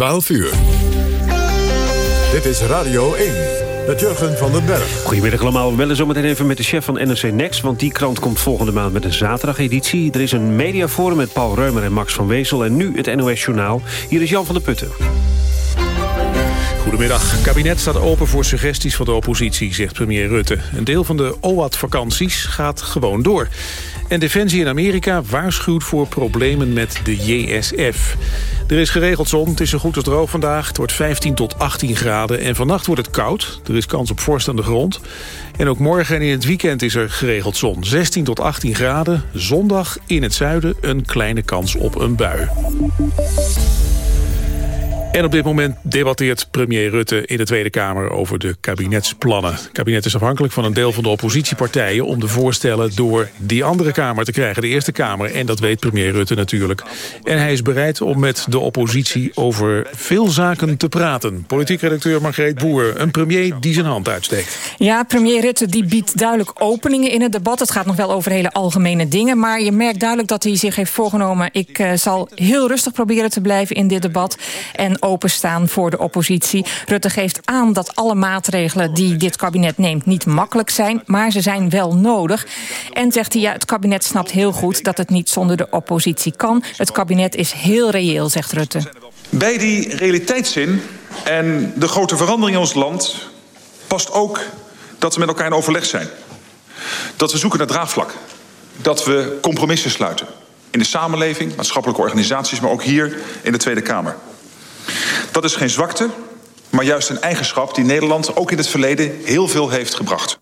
12 uur. Dit is Radio 1 met Jurgen van den Berg. Goedemiddag allemaal. We bellen zometeen even met de chef van NRC Next... want die krant komt volgende maand met een zaterdageditie. Er is een mediaforum met Paul Reumer en Max van Wezel... en nu het NOS Journaal. Hier is Jan van der Putten. Goedemiddag. Het kabinet staat open voor suggesties van de oppositie, zegt premier Rutte. Een deel van de OAT-vakanties gaat gewoon door. En Defensie in Amerika waarschuwt voor problemen met de JSF. Er is geregeld zon, het is zo goed als droog vandaag. Het wordt 15 tot 18 graden en vannacht wordt het koud. Er is kans op vorst aan de grond. En ook morgen en in het weekend is er geregeld zon. 16 tot 18 graden. Zondag in het zuiden een kleine kans op een bui. En op dit moment debatteert premier Rutte in de Tweede Kamer over de kabinetsplannen. Het kabinet is afhankelijk van een deel van de oppositiepartijen... om de voorstellen door die andere Kamer te krijgen, de Eerste Kamer. En dat weet premier Rutte natuurlijk. En hij is bereid om met de oppositie over veel zaken te praten. Politiek redacteur Margreet Boer, een premier die zijn hand uitsteekt. Ja, premier Rutte die biedt duidelijk openingen in het debat. Het gaat nog wel over hele algemene dingen. Maar je merkt duidelijk dat hij zich heeft voorgenomen... ik uh, zal heel rustig proberen te blijven in dit debat... En openstaan voor de oppositie. Rutte geeft aan dat alle maatregelen die dit kabinet neemt niet makkelijk zijn, maar ze zijn wel nodig. En zegt hij, ja, het kabinet snapt heel goed dat het niet zonder de oppositie kan. Het kabinet is heel reëel, zegt Rutte. Bij die realiteitszin en de grote verandering in ons land past ook dat we met elkaar in overleg zijn. Dat we zoeken naar draagvlak. Dat we compromissen sluiten. In de samenleving, maatschappelijke organisaties, maar ook hier in de Tweede Kamer. Dat is geen zwakte, maar juist een eigenschap die Nederland ook in het verleden heel veel heeft gebracht.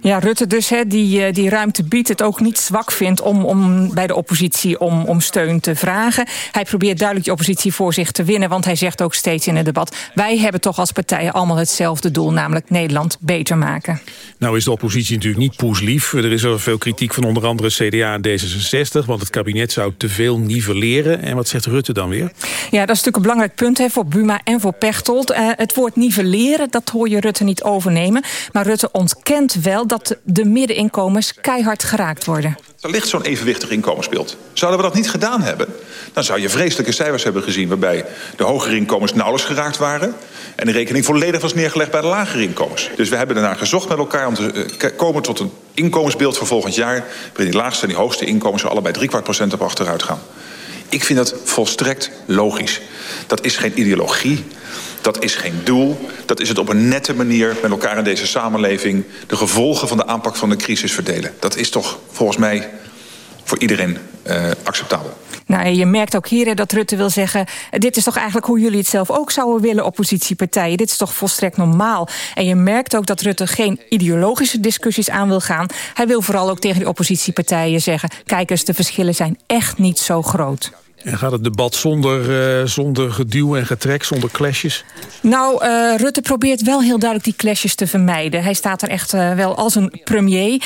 Ja, Rutte dus, hè, die, die ruimte biedt, het ook niet zwak vindt... om, om bij de oppositie om, om steun te vragen. Hij probeert duidelijk die oppositie voor zich te winnen... want hij zegt ook steeds in het debat... wij hebben toch als partijen allemaal hetzelfde doel... namelijk Nederland beter maken. Nou is de oppositie natuurlijk niet poeslief. Er is al veel kritiek van onder andere CDA en D66... want het kabinet zou te veel nivelleren. En wat zegt Rutte dan weer? Ja, dat is natuurlijk een belangrijk punt hè, voor Buma en voor Pechtold. Uh, het woord nivelleren, dat hoor je Rutte niet overnemen. Maar Rutte ontkent wel dat de middeninkomens keihard geraakt worden. Er ligt zo'n evenwichtig inkomensbeeld. Zouden we dat niet gedaan hebben, dan zou je vreselijke cijfers hebben gezien... waarbij de hogere inkomens nauwelijks geraakt waren... en de rekening volledig was neergelegd bij de lagere inkomens. Dus we hebben ernaar gezocht met elkaar om te komen tot een inkomensbeeld voor volgend jaar... waarin die laagste en die hoogste inkomens er allebei driekwart procent op achteruit gaan. Ik vind dat volstrekt logisch. Dat is geen ideologie, dat is geen doel. Dat is het op een nette manier met elkaar in deze samenleving... de gevolgen van de aanpak van de crisis verdelen. Dat is toch volgens mij voor iedereen uh, acceptabel. Nou, je merkt ook hier dat Rutte wil zeggen... dit is toch eigenlijk hoe jullie het zelf ook zouden willen, oppositiepartijen. Dit is toch volstrekt normaal. En je merkt ook dat Rutte geen ideologische discussies aan wil gaan. Hij wil vooral ook tegen die oppositiepartijen zeggen... kijk eens, de verschillen zijn echt niet zo groot. En gaat het debat zonder, uh, zonder geduw en getrek, zonder clashes? Nou, uh, Rutte probeert wel heel duidelijk die clashes te vermijden. Hij staat er echt uh, wel als een premier.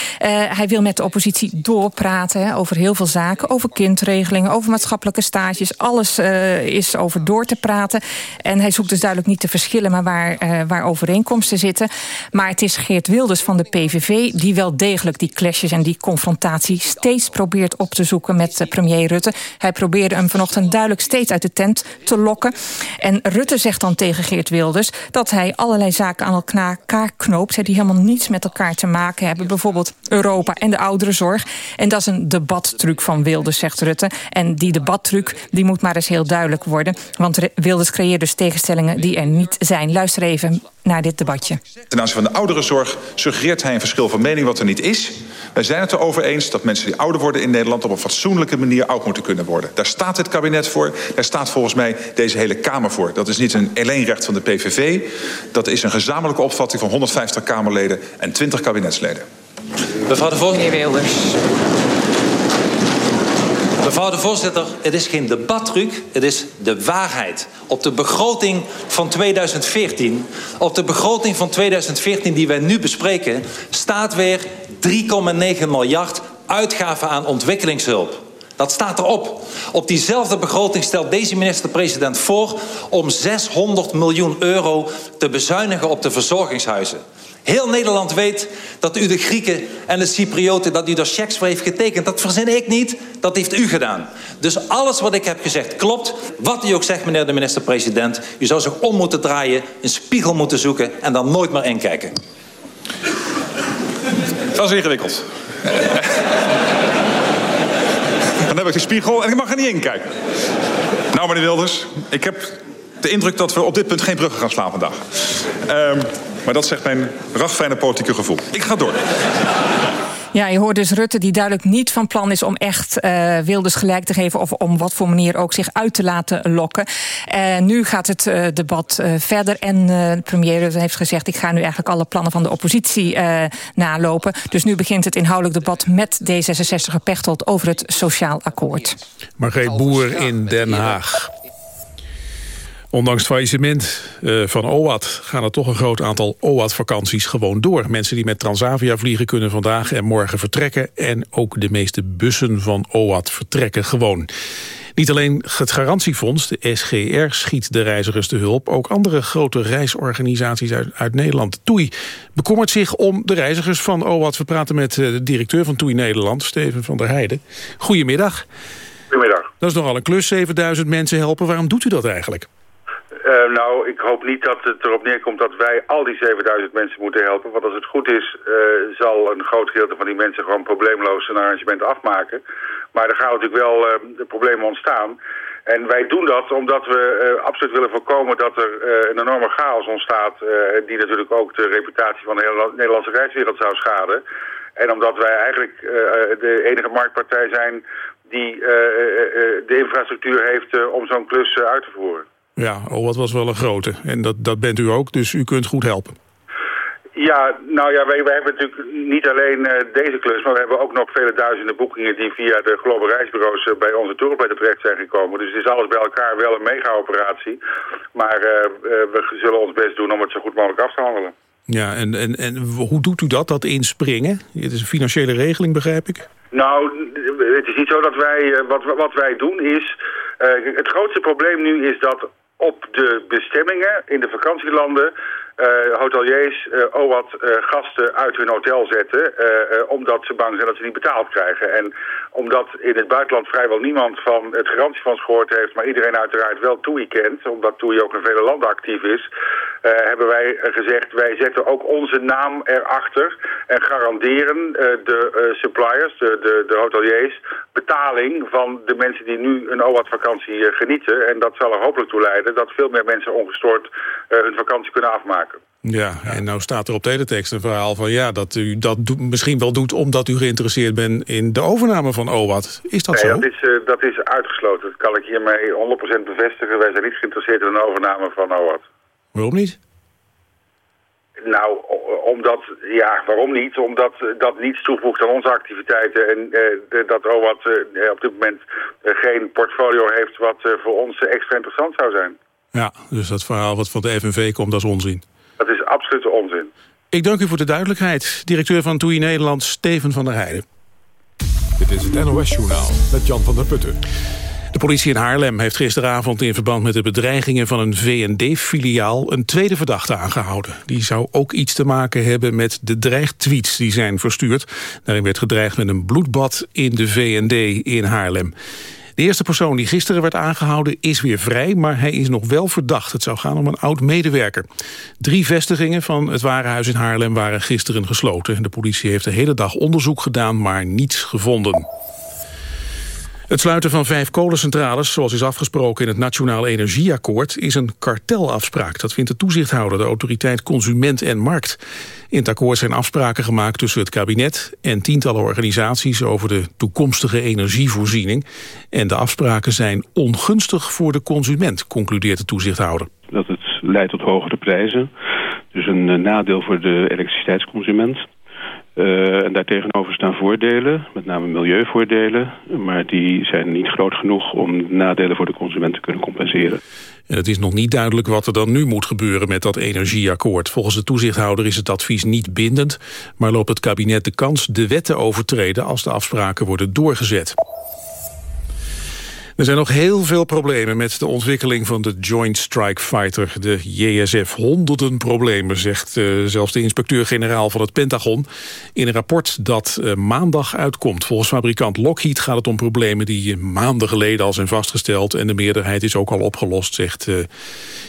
Hij wil met de oppositie doorpraten hè, over heel veel zaken. Over kindregelingen, over maatschappelijke stages. Alles is over door te praten. En hij zoekt dus duidelijk niet de verschillen... maar waar, waar overeenkomsten zitten. Maar het is Geert Wilders van de PVV... die wel degelijk die clashes en die confrontatie... steeds probeert op te zoeken met premier Rutte. Hij probeerde hem vanochtend duidelijk steeds uit de tent te lokken. En Rutte zegt dan tegen Geert Wilders... dat hij allerlei zaken aan elkaar knoopt... die helemaal niets met elkaar te maken hebben. Bijvoorbeeld Europa en de ouderenzorg. En dat is een debattruc van Wilders, zegt Rutte. En die debattruc die moet maar eens heel duidelijk worden. Want Wilders creëert dus tegenstellingen die er niet zijn. Luister even naar dit debatje. Ten aanzien van de ouderenzorg suggereert hij een verschil van mening wat er niet is. Wij zijn het erover eens dat mensen die ouder worden in Nederland... op een fatsoenlijke manier oud moeten kunnen worden. Daar staat het kabinet voor. Daar staat volgens mij deze hele Kamer voor. Dat is niet een alleenrecht van de PVV. Dat is een gezamenlijke opvatting van 150 Kamerleden en 20 kabinetsleden. Mevrouw de voorzitter. Meneer Wilders. Mevrouw de voorzitter, het is geen debattruc, het is de waarheid. Op de begroting van 2014, op de begroting van 2014 die wij nu bespreken, staat weer 3,9 miljard uitgaven aan ontwikkelingshulp. Dat staat erop. Op diezelfde begroting stelt deze minister-president voor om 600 miljoen euro te bezuinigen op de verzorgingshuizen. Heel Nederland weet dat u de Grieken en de Cyprioten... dat u daar checks voor heeft getekend. Dat verzin ik niet, dat heeft u gedaan. Dus alles wat ik heb gezegd klopt. Wat u ook zegt, meneer de minister-president... u zou zich om moeten draaien, een spiegel moeten zoeken... en dan nooit meer inkijken. Dat is ingewikkeld. Heb ik spiegel en ik mag er niet in kijken. Nou, meneer Wilders, ik heb de indruk dat we op dit punt geen bruggen gaan slaan vandaag. Um, maar dat zegt mijn ragfijne politieke gevoel. Ik ga door. Ja, je hoort dus Rutte die duidelijk niet van plan is om echt uh, Wilders gelijk te geven of om wat voor manier ook zich uit te laten lokken. Uh, nu gaat het uh, debat verder en de premier Rutte heeft gezegd ik ga nu eigenlijk alle plannen van de oppositie nalopen. Dus nu begint het inhoudelijk debat met D66 Pechtold over het sociaal akkoord. Margreet Boer in Den Haag. Ondanks het faillissement uh, van OAT gaan er toch een groot aantal OAT-vakanties gewoon door. Mensen die met Transavia vliegen kunnen vandaag en morgen vertrekken. En ook de meeste bussen van OAT vertrekken gewoon. Niet alleen het garantiefonds, de SGR, schiet de reizigers te hulp. Ook andere grote reisorganisaties uit, uit Nederland. TUI bekommert zich om de reizigers van OAT. We praten met eh, de directeur van TUI Nederland, Steven van der Heijden. Goedemiddag. Goedemiddag. Dat is nogal een klus, 7000 mensen helpen. Waarom doet u dat eigenlijk? Uh, nou, ik hoop niet dat het erop neerkomt dat wij al die 7000 mensen moeten helpen. Want als het goed is, uh, zal een groot gedeelte van die mensen gewoon probleemloos een arrangement afmaken. Maar er gaan natuurlijk wel uh, problemen ontstaan. En wij doen dat omdat we absoluut willen voorkomen dat er een enorme chaos ontstaat... die natuurlijk ook de reputatie van de Nederlandse reiswereld zou schaden. En omdat wij eigenlijk de enige marktpartij zijn die de infrastructuur heeft om zo'n klus uit te voeren. Ja, oh, wat was wel een grote. En dat, dat bent u ook, dus u kunt goed helpen. Ja, nou ja, wij, wij hebben natuurlijk niet alleen uh, deze klus, maar we hebben ook nog vele duizenden boekingen die via de global reisbureaus uh, bij onze touropletter terecht zijn gekomen. Dus het is alles bij elkaar wel een mega-operatie. Maar uh, we zullen ons best doen om het zo goed mogelijk af te handelen. Ja, en, en, en hoe doet u dat, dat inspringen? Het is een financiële regeling, begrijp ik? Nou, het is niet zo dat wij, wat, wat wij doen is, het grootste probleem nu is dat op de bestemmingen in de vakantielanden uh, hoteliers, uh, OWAT, uh, gasten uit hun hotel zetten... omdat ze bang zijn dat ze niet betaald krijgen. En omdat in het buitenland vrijwel niemand van het garantiefonds gehoord heeft... maar iedereen uiteraard wel TUI kent, omdat TUI ook in vele landen actief is... hebben wij gezegd, wij zetten ook onze naam erachter... en garanderen de suppliers, de, de, de, hoteliers, betaling van de mensen die nu een OWAT-vakantie genieten. En dat zal er hopelijk toe leiden dat veel meer mensen ongestoord hun vakantie kunnen afmaken. Ja, en nou staat er op teletext een verhaal van... ja, dat u dat misschien wel doet omdat u geïnteresseerd bent in de overname van OWAT. Is dat nee, zo? Dat is, uh, dat is uitgesloten. Dat kan ik hiermee 100% bevestigen. Wij zijn niet geïnteresseerd in een overname van OWAT. Waarom niet? Nou, omdat, ja, waarom niet? Omdat dat niets toevoegt aan onze activiteiten en uh, dat OWAT op dit moment geen portfolio heeft wat voor ons extra interessant zou zijn. Ja, dus dat verhaal wat van de FNV komt, dat is onzin. Dat is absolute onzin. Ik dank u voor de duidelijkheid. Directeur van TUI Nederland, Steven van der Heijden. Dit is het NOS-journaal met Jan van der Putten. De politie in Haarlem heeft gisteravond in verband met de bedreigingen van een VND-filiaal een tweede verdachte aangehouden. Die zou ook iets te maken hebben met de dreigtweets die zijn verstuurd. Daarin werd gedreigd met een bloedbad in de VND in Haarlem. De eerste persoon die gisteren werd aangehouden is weer vrij... maar hij is nog wel verdacht. Het zou gaan om een oud-medewerker. Drie vestigingen van het Warenhuis in Haarlem waren gisteren gesloten. De politie heeft de hele dag onderzoek gedaan, maar niets gevonden. Het sluiten van vijf kolencentrales, zoals is afgesproken in het Nationaal Energieakkoord, is een kartelafspraak. Dat vindt de toezichthouder, de autoriteit Consument en Markt. In het akkoord zijn afspraken gemaakt tussen het kabinet en tientallen organisaties over de toekomstige energievoorziening. En de afspraken zijn ongunstig voor de consument, concludeert de toezichthouder. Dat het leidt tot hogere prijzen, dus een eh, nadeel voor de elektriciteitsconsument. Uh, en daartegenover staan voordelen, met name milieuvoordelen. Maar die zijn niet groot genoeg om nadelen voor de consument te kunnen compenseren. En het is nog niet duidelijk wat er dan nu moet gebeuren met dat energieakkoord. Volgens de toezichthouder is het advies niet bindend... maar loopt het kabinet de kans de wet te overtreden als de afspraken worden doorgezet. Er zijn nog heel veel problemen met de ontwikkeling van de Joint Strike Fighter, de JSF. Honderden problemen, zegt uh, zelfs de inspecteur-generaal van het Pentagon... in een rapport dat uh, maandag uitkomt. Volgens fabrikant Lockheed gaat het om problemen die maanden geleden al zijn vastgesteld... en de meerderheid is ook al opgelost, zegt, uh,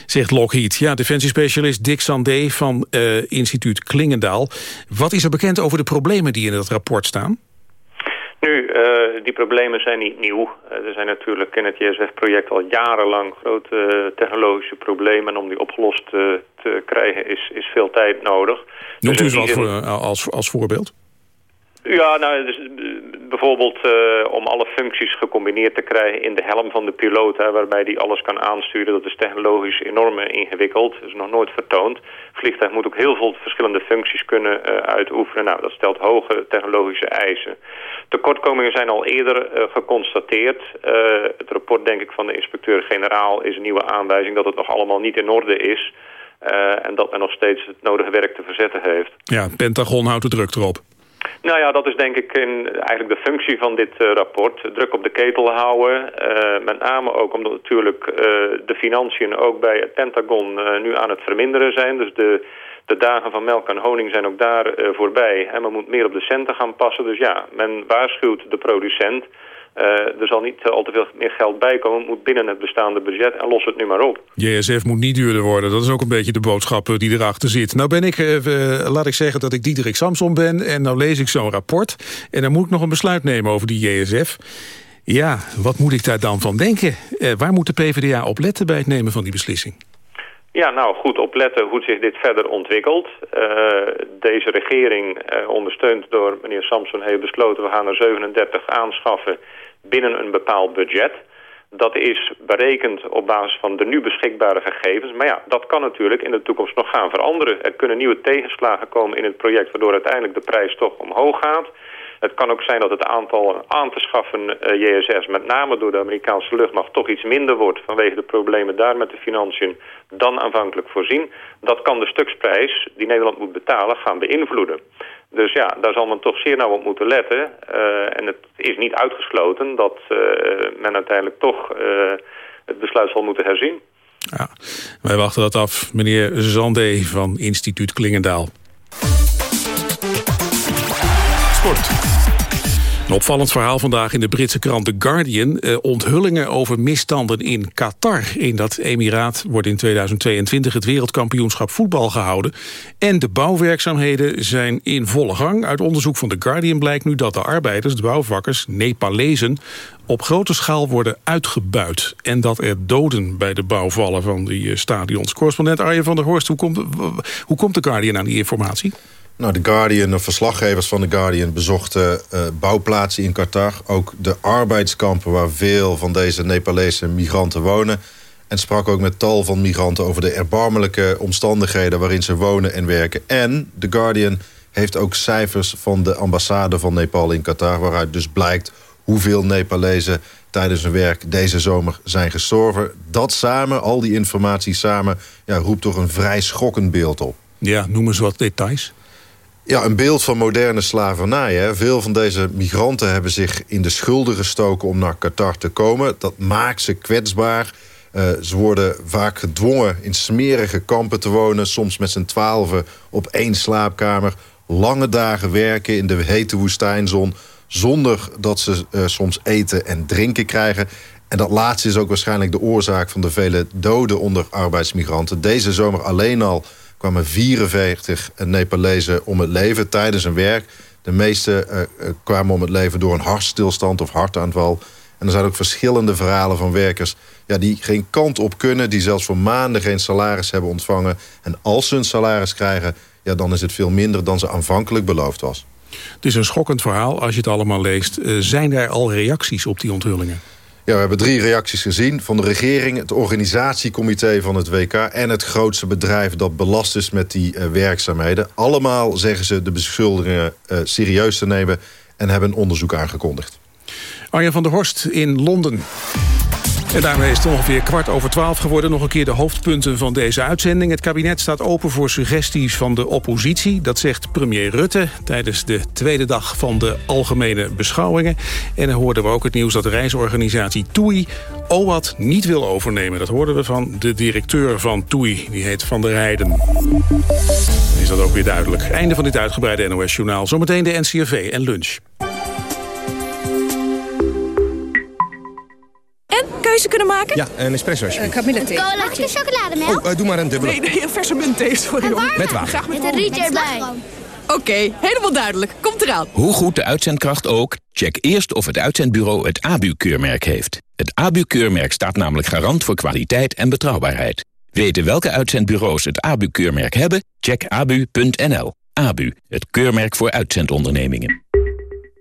zegt Lockheed. Ja, defensiespecialist Dick Sandé van instituut Klingendaal. Wat is er bekend over de problemen die in het rapport staan? Nu, uh, die problemen zijn niet nieuw. Uh, er zijn natuurlijk in het JSF-project al jarenlang grote uh, technologische problemen. En om die opgelost te krijgen is, is veel tijd nodig. Noemt dus u eens wat voor, als, als voorbeeld? Ja, nou, dus, bijvoorbeeld uh, om alle functies gecombineerd te krijgen in de helm van de piloot, hè, waarbij die alles kan aansturen. Dat is technologisch enorm ingewikkeld. Dat is nog nooit vertoond. Het vliegtuig moet ook heel veel verschillende functies kunnen uitoefenen. Nou, dat stelt hoge technologische eisen. Tekortkomingen zijn al eerder geconstateerd. het rapport, denk ik, van de inspecteur-generaal is een nieuwe aanwijzing dat het nog allemaal niet in orde is. en dat men nog steeds het nodige werk te verzetten heeft. Ja, Pentagon houdt de druk erop. Nou ja, dat is denk ik in, eigenlijk de functie van dit uh, rapport. Druk op de ketel houden. Uh, met name ook omdat natuurlijk uh, de financiën ook bij het Pentagon nu aan het verminderen zijn. Dus de, de dagen van melk en honing zijn ook daar voorbij. En men moet meer op de centen gaan passen. Dus ja, men waarschuwt de producent uh, er zal niet al te veel meer geld bijkomen. Het moet binnen het bestaande budget en los het nu maar op. JSF moet niet duurder worden. Dat is ook een beetje de boodschap eh, die erachter zit. Nou ben ik, laat ik zeggen dat ik Diederik Samson ben... en nou lees ik zo'n rapport. En dan moet ik nog een besluit nemen over die JSF. Ja, wat moet ik daar dan van denken? waar moet de PvdA op letten bij het nemen van die beslissing? Ja, nou goed opletten hoe zich dit verder ontwikkelt. Uh, deze regering, uh, ondersteund door meneer Samson, heeft besloten... we gaan er 37 aanschaffen binnen een bepaald budget. Dat is berekend op basis van de nu beschikbare gegevens. Maar ja, dat kan natuurlijk in de toekomst nog gaan veranderen. Er kunnen nieuwe tegenslagen komen in het project... waardoor uiteindelijk de prijs toch omhoog gaat. Het kan ook zijn dat het aantal aan te schaffen eh, JSS... met name door de Amerikaanse luchtmacht toch iets minder wordt... vanwege de problemen daar met de financiën dan aanvankelijk voorzien. Dat kan de stuksprijs die Nederland moet betalen gaan beïnvloeden. Dus ja, daar zal men toch zeer nauw op moeten letten. Uh, en het is niet uitgesloten dat uh, men uiteindelijk toch uh, het besluit zal moeten herzien. Ja, wij wachten dat af. Meneer Zandé van instituut Klingendaal. Sport. Opvallend verhaal vandaag in de Britse krant The Guardian. Eh, onthullingen over misstanden in Qatar. In dat emiraat wordt in 2022 het wereldkampioenschap voetbal gehouden. En de bouwwerkzaamheden zijn in volle gang. Uit onderzoek van The Guardian blijkt nu dat de arbeiders, de bouwvakkers, Nepalezen... op grote schaal worden uitgebuit. En dat er doden bij de bouw vallen van die eh, stadions. Correspondent Arjen van der Horst, hoe komt, hoe komt The Guardian aan die informatie? Nou, de Guardian, de verslaggevers van The Guardian bezochten uh, bouwplaatsen in Qatar. Ook de arbeidskampen waar veel van deze Nepalese migranten wonen. En sprak ook met tal van migranten over de erbarmelijke omstandigheden... waarin ze wonen en werken. En The Guardian heeft ook cijfers van de ambassade van Nepal in Qatar... waaruit dus blijkt hoeveel Nepalezen tijdens hun werk deze zomer zijn gestorven. Dat samen, al die informatie samen, ja, roept toch een vrij schokkend beeld op. Ja, noem eens wat details. Ja, een beeld van moderne slavernij. Hè. Veel van deze migranten hebben zich in de schulden gestoken om naar Qatar te komen. Dat maakt ze kwetsbaar. Uh, ze worden vaak gedwongen in smerige kampen te wonen. Soms met z'n twaalfen op één slaapkamer. Lange dagen werken in de hete woestijnzon. Zonder dat ze uh, soms eten en drinken krijgen. En dat laatste is ook waarschijnlijk de oorzaak van de vele doden onder arbeidsmigranten. Deze zomer alleen al kwamen 44 Nepalezen om het leven tijdens hun werk. De meeste uh, kwamen om het leven door een hartstilstand of hartaanval. En er zijn ook verschillende verhalen van werkers... Ja, die geen kant op kunnen, die zelfs voor maanden geen salaris hebben ontvangen. En als ze een salaris krijgen, ja, dan is het veel minder dan ze aanvankelijk beloofd was. Het is een schokkend verhaal als je het allemaal leest. Uh, zijn er al reacties op die onthullingen? Ja, we hebben drie reacties gezien. Van de regering, het organisatiecomité van het WK... en het grootste bedrijf dat belast is met die uh, werkzaamheden. Allemaal zeggen ze de beschuldigingen uh, serieus te nemen... en hebben een onderzoek aangekondigd. Arjen van der Horst in Londen. En daarmee is het ongeveer kwart over twaalf geworden. Nog een keer de hoofdpunten van deze uitzending. Het kabinet staat open voor suggesties van de oppositie. Dat zegt premier Rutte tijdens de tweede dag van de algemene beschouwingen. En dan hoorden we ook het nieuws dat de reisorganisatie TUI OWAT niet wil overnemen. Dat hoorden we van de directeur van TUI. Die heet Van der Rijden. Is dat ook weer duidelijk. Einde van dit uitgebreide NOS-journaal. Zometeen de NCRV en lunch. En keuze kunnen maken? Ja, een espresso alsjeblieft. Kamillethee. Cola. Mag ik een chocolademelk? Oh, uh, doe maar een dubbele. Nee, nee, een verse muntthee, sorry hoor. Met water. Graag met, Met een rietje erbij. Oké, helemaal duidelijk. Komt eraan. Hoe goed de uitzendkracht ook, check eerst of het uitzendbureau het ABU-keurmerk heeft. Het ABU-keurmerk staat namelijk garant voor kwaliteit en betrouwbaarheid. Weten welke uitzendbureaus het ABU-keurmerk hebben? Check abu.nl. ABU, het keurmerk voor uitzendondernemingen.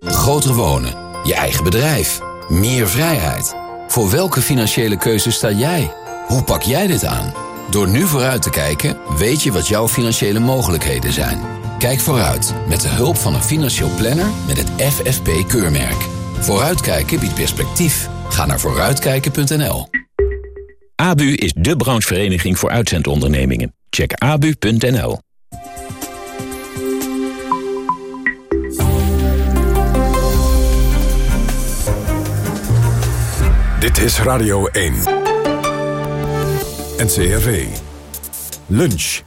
Groter wonen, je eigen bedrijf, meer vrijheid. Voor welke financiële keuze sta jij? Hoe pak jij dit aan? Door nu vooruit te kijken, weet je wat jouw financiële mogelijkheden zijn. Kijk vooruit met de hulp van een financieel planner met het FFP-keurmerk. Vooruitkijken biedt perspectief. Ga naar vooruitkijken.nl. ABU is de branchevereniging voor uitzendondernemingen. Check abu.nl. Dit is Radio 1. NCRV. Lunch.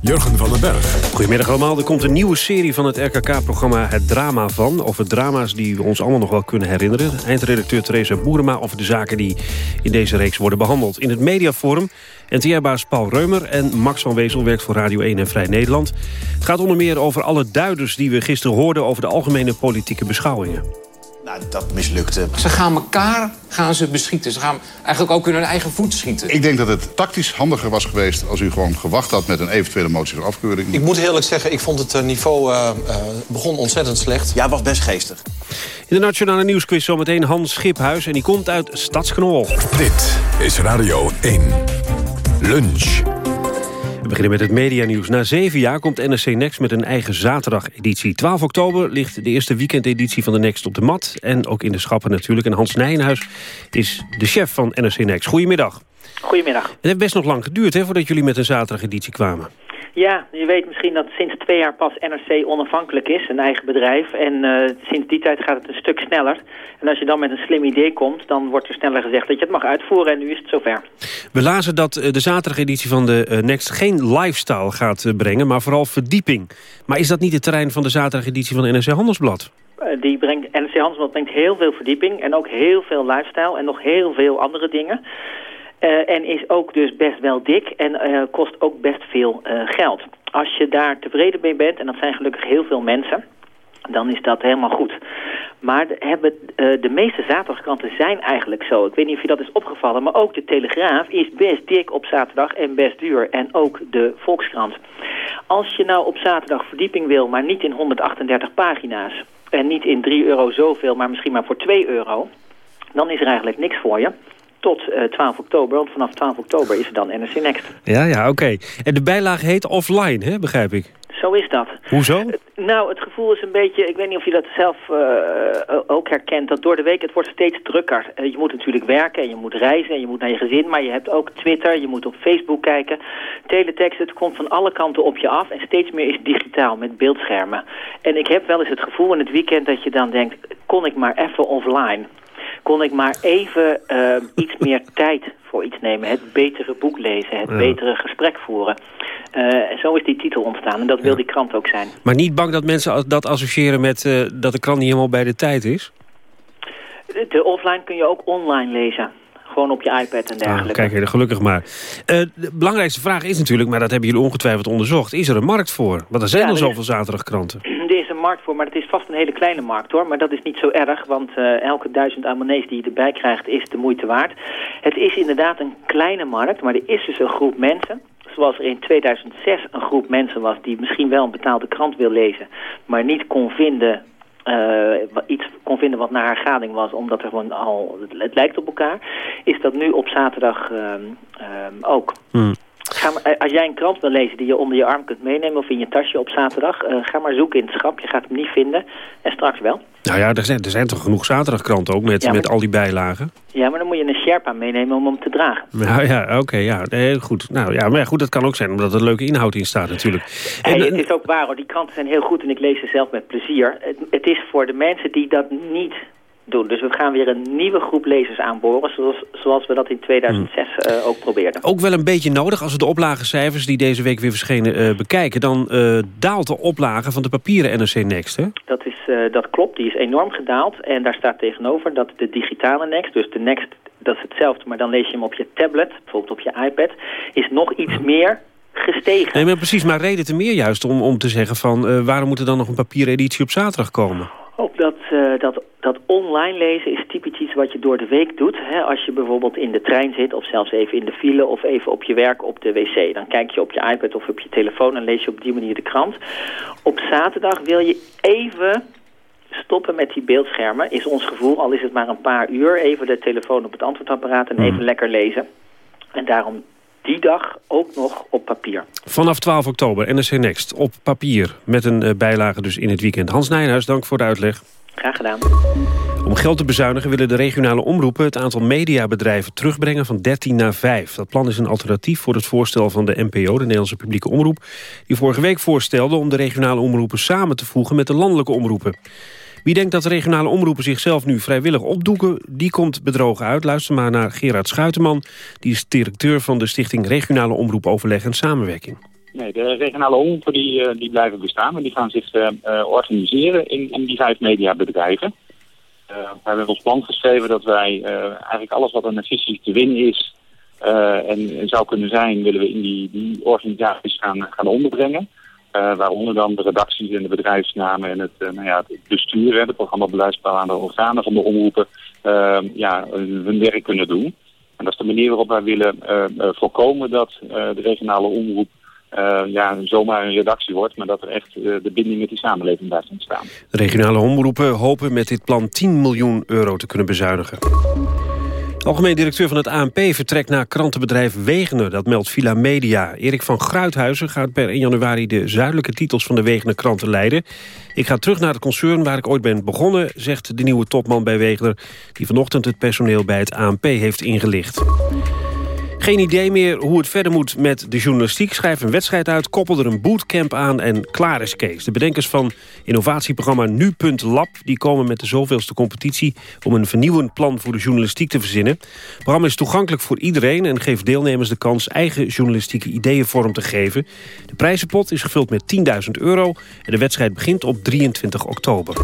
Jurgen van den Berg. Goedemiddag allemaal. Er komt een nieuwe serie van het RKK-programma Het Drama Van. Over drama's die we ons allemaal nog wel kunnen herinneren. Eindredacteur Theresa Boerema over de zaken die in deze reeks worden behandeld. In het mediaforum NTR-baas Paul Reumer en Max van Wezel werkt voor Radio 1 en Vrij Nederland. Het gaat onder meer over alle duiders die we gisteren hoorden... over de algemene politieke beschouwingen. Nou, dat mislukte. Ze gaan elkaar gaan ze beschieten. Ze gaan eigenlijk ook in hun eigen voet schieten. Ik denk dat het tactisch handiger was geweest... als u gewoon gewacht had met een eventuele motie van afkeuring. Ik moet eerlijk zeggen, ik vond het eh, niveau uh, uh, begon ontzettend slecht. Ja, was best geestig. In de Nationale Nieuwsquiz zometeen Hans Schiphuis... en die komt uit Stadsknol. Dit is Radio 1. Lunch. We beginnen met het medianieuws. Na zeven jaar komt NRC Next met een eigen zaterdageditie. 12 oktober ligt de eerste weekendeditie van de Next op de mat. En ook in de schappen natuurlijk. En Hans Nijenhuis is de chef van NRC Next. Goedemiddag. Goedemiddag. Het heeft best nog lang geduurd hè, voordat jullie met een zaterdageditie kwamen. Ja, je weet misschien dat sinds twee jaar pas NRC onafhankelijk is, een eigen bedrijf. En uh, sinds die tijd gaat het een stuk sneller. En als je dan met een slim idee komt, dan wordt er sneller gezegd dat je het mag uitvoeren. En nu is het zover. We lazen dat de zaterdageditie van de uh, Next geen lifestyle gaat brengen, maar vooral verdieping. Maar is dat niet het terrein van de zaterdageditie van NRC Handelsblad? die brengt, NRC Handelsblad brengt heel veel verdieping en ook heel veel lifestyle en nog heel veel andere dingen. Uh, en is ook dus best wel dik en uh, kost ook best veel uh, geld. Als je daar tevreden mee bent, en dat zijn gelukkig heel veel mensen, dan is dat helemaal goed. Maar de, hebben, de meeste zaterdagkranten zijn eigenlijk zo. Ik weet niet of je dat is opgevallen, maar ook de Telegraaf is best dik op zaterdag en best duur. En ook de Volkskrant. Als je nou op zaterdag verdieping wil, maar niet in 138 pagina's... en niet in 3 euro zoveel, maar misschien maar voor 2 euro... dan is er eigenlijk niks voor je tot uh, 12 oktober. Want vanaf 12 oktober is er dan NRC Next. Ja, ja, oké. Okay. En de bijlage heet offline, hè, begrijp ik? Zo is dat. Hoezo? Uh, nou, het gevoel is een beetje... Ik weet niet of je dat zelf uh, ook herkent. Dat door de week, het wordt steeds drukker. je moet natuurlijk werken en je moet reizen en je moet naar je gezin. Maar je hebt ook Twitter, je moet op Facebook kijken. Teletext, het komt van alle kanten op je af. En steeds meer is digitaal met beeldschermen. En ik heb wel eens het gevoel in het weekend dat je dan denkt... kon ik maar even offline kon ik maar even uh, iets meer tijd voor iets nemen. Het betere boek lezen, het ja. betere gesprek voeren. Uh, zo is die titel ontstaan en dat wil ja. die krant ook zijn. Maar niet bang dat mensen dat associëren met uh, dat de krant niet helemaal bij de tijd is? De, de offline kun je ook online lezen. Gewoon op je iPad en dergelijke. Ah, kijk, gelukkig maar. De belangrijkste vraag is natuurlijk, maar dat hebben jullie ongetwijfeld onderzocht. Is er een markt voor? Want er zijn ja, al zoveel zaterdagkranten. Markt voor, maar het is vast een hele kleine markt hoor. Maar dat is niet zo erg, want uh, elke duizend abonnees die je erbij krijgt is de moeite waard. Het is inderdaad een kleine markt, maar er is dus een groep mensen zoals er in 2006 een groep mensen was die misschien wel een betaalde krant wil lezen, maar niet kon vinden uh, iets kon vinden wat naar haar gading was, omdat er gewoon al, het, lijkt op elkaar, is dat nu op zaterdag uh, uh, ook. Hmm. Ga maar, eh, als jij een krant wil lezen die je onder je arm kunt meenemen... of in je tasje op zaterdag, uh, ga maar zoeken in het schap. Je gaat hem niet vinden. En straks wel. Nou ja, er zijn, er zijn toch genoeg zaterdagkranten ook met, met al die bijlagen? Ja, maar dan moet je een Sherpa meenemen om hem te dragen. Nou ja, oké, ja. Nee, goed. Nou ja, maar goed, dat kan ook zijn omdat er leuke inhoud in staat natuurlijk. En, het is ook waar hoor, die kranten zijn heel goed en ik lees ze zelf met plezier. Het, het is voor de mensen die dat niet doen. Dus we gaan weer een nieuwe groep lezers aanboren, zoals, zoals we dat in 2006 hmm. uh, ook probeerden. Ook wel een beetje nodig als we de oplagecijfers die deze week weer verschenen uh, bekijken. Dan uh, daalt de oplage van de papieren NRC Next, hè? Dat, is, dat klopt, die is enorm gedaald. En daar staat tegenover dat de digitale Next, dus de Next, dat is hetzelfde, maar dan lees je hem op je tablet, bijvoorbeeld op je iPad, is nog iets meer gestegen. Nee, maar precies, maar reden te meer juist om, om te zeggen van... waarom moet er dan nog een papieren editie op zaterdag komen? Ook dat, uh, dat, dat online lezen is typisch iets wat je door de week doet. Hè? Als je bijvoorbeeld in de trein zit of zelfs even in de file of even op je werk op de wc. Dan kijk je op je iPad of op je telefoon en lees je op die manier de krant. Op zaterdag wil je even stoppen met die beeldschermen, is ons gevoel. Al is het maar een paar uur, even de telefoon op het antwoordapparaat en even hmm. lekker lezen. En daarom die dag ook nog op papier. Vanaf 12 oktober, NRC Next, op papier. Met een uh, bijlage dus in het weekend. Hans Nijnhuis, dank voor de uitleg. Graag gedaan. Om geld te bezuinigen willen de regionale omroepen... het aantal mediabedrijven terugbrengen van 13 naar 5. Dat plan is een alternatief voor het voorstel van de NPO... de Nederlandse publieke omroep... die vorige week voorstelde om de regionale omroepen samen te voegen... met de landelijke omroepen. Wie denkt dat de regionale omroepen zichzelf nu vrijwillig opdoeken... die komt bedrogen uit. Luister maar naar Gerard Schuiterman. Die is directeur van de stichting Regionale Omroep Overleg en Samenwerking. Nee, de regionale omroepen die, eh, die blijven bestaan... en die gaan zich uh, organiseren in, in die vijf mediabedrijven. Uh, we hebben ons plan geschreven dat wij eigenlijk alles wat een visie te winnen is... en, en, zou kunnen zijn, willen we in die, die organisaties gaan, gaan onderbrengen... Uh, waaronder dan de redacties en de bedrijfsnamen en het, uh, nou ja, het bestuur, hè, de organen van de omroepen, uh, ja, hun werk kunnen doen. En dat is de manier waarop wij willen voorkomen dat de regionale omroep ja, zomaar een redactie wordt, maar dat er echt de binding met die samenleving blijft ontstaan. De regionale omroepen hopen met dit plan 10 miljoen euro te kunnen bezuinigen. Algemeen directeur van het ANP vertrekt naar krantenbedrijf Wegener. Dat meldt Villa Media. Erik van Gruithuizen gaat per 1 januari de zuidelijke titels van de Wegener kranten leiden. Ik ga terug naar het concern waar ik ooit ben begonnen, zegt de nieuwe topman bij Wegener... die vanochtend het personeel bij het ANP heeft ingelicht. Geen idee meer hoe het verder moet met de journalistiek. Schrijf een wedstrijd uit, koppel er een bootcamp aan en klaar is Kees. De bedenkers van innovatieprogramma Nu.lab... die komen met de zoveelste competitie... om een vernieuwend plan voor de journalistiek te verzinnen. Het programma is toegankelijk voor iedereen... en geeft deelnemers de kans eigen journalistieke ideeën vorm te geven. De prijzenpot is gevuld met 10.000 euro... en de wedstrijd begint op 23 oktober.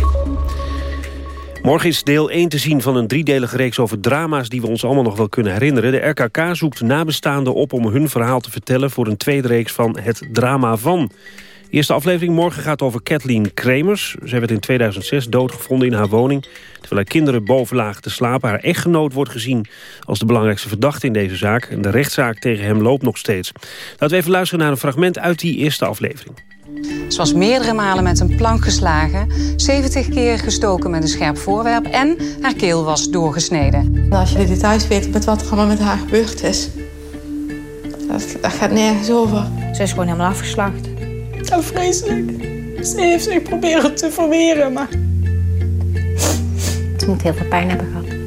Morgen is deel 1 te zien van een driedelige reeks over drama's... die we ons allemaal nog wel kunnen herinneren. De RKK zoekt nabestaanden op om hun verhaal te vertellen... voor een tweede reeks van Het Drama Van. De eerste aflevering morgen gaat over Kathleen Kremers. Zij werd in 2006 doodgevonden in haar woning... terwijl haar kinderen boven lagen te slapen. Haar echtgenoot wordt gezien als de belangrijkste verdachte in deze zaak... en de rechtszaak tegen hem loopt nog steeds. Laten we even luisteren naar een fragment uit die eerste aflevering. Ze was meerdere malen met een plank geslagen, 70 keer gestoken met een scherp voorwerp en haar keel was doorgesneden. Als je de details weet met wat er allemaal met haar gebeurd is, dat, dat gaat nergens over. Ze is gewoon helemaal afgeslacht. Ja, vreselijk. Ze heeft zich proberen te verweren, maar... Ze moet heel veel pijn hebben gehad.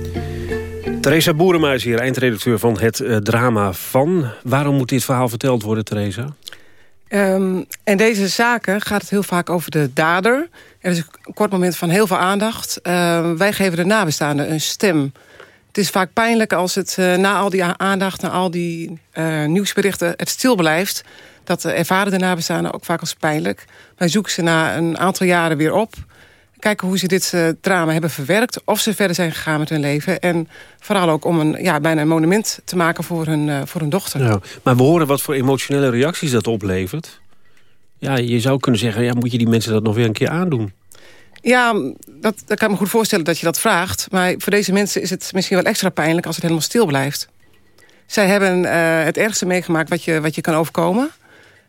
Theresa Boerema is hier, eindredacteur van het uh, drama van. Waarom moet dit verhaal verteld worden, Theresa? Um, in deze zaken gaat het heel vaak over de dader. Er is een kort moment van heel veel aandacht. Uh, wij geven de nabestaanden een stem. Het is vaak pijnlijk als het uh, na al die aandacht... na al die uh, nieuwsberichten het stil blijft. Dat ervaren de nabestaanden ook vaak als pijnlijk. Wij zoeken ze na een aantal jaren weer op kijken hoe ze dit uh, drama hebben verwerkt. Of ze verder zijn gegaan met hun leven. En vooral ook om een, ja, bijna een monument te maken voor hun, uh, voor hun dochter. Ja, maar we horen wat voor emotionele reacties dat oplevert. Ja, je zou kunnen zeggen, ja, moet je die mensen dat nog weer een keer aandoen? Ja, dat, dat kan ik me goed voorstellen dat je dat vraagt. Maar voor deze mensen is het misschien wel extra pijnlijk als het helemaal stil blijft. Zij hebben uh, het ergste meegemaakt wat je, wat je kan overkomen.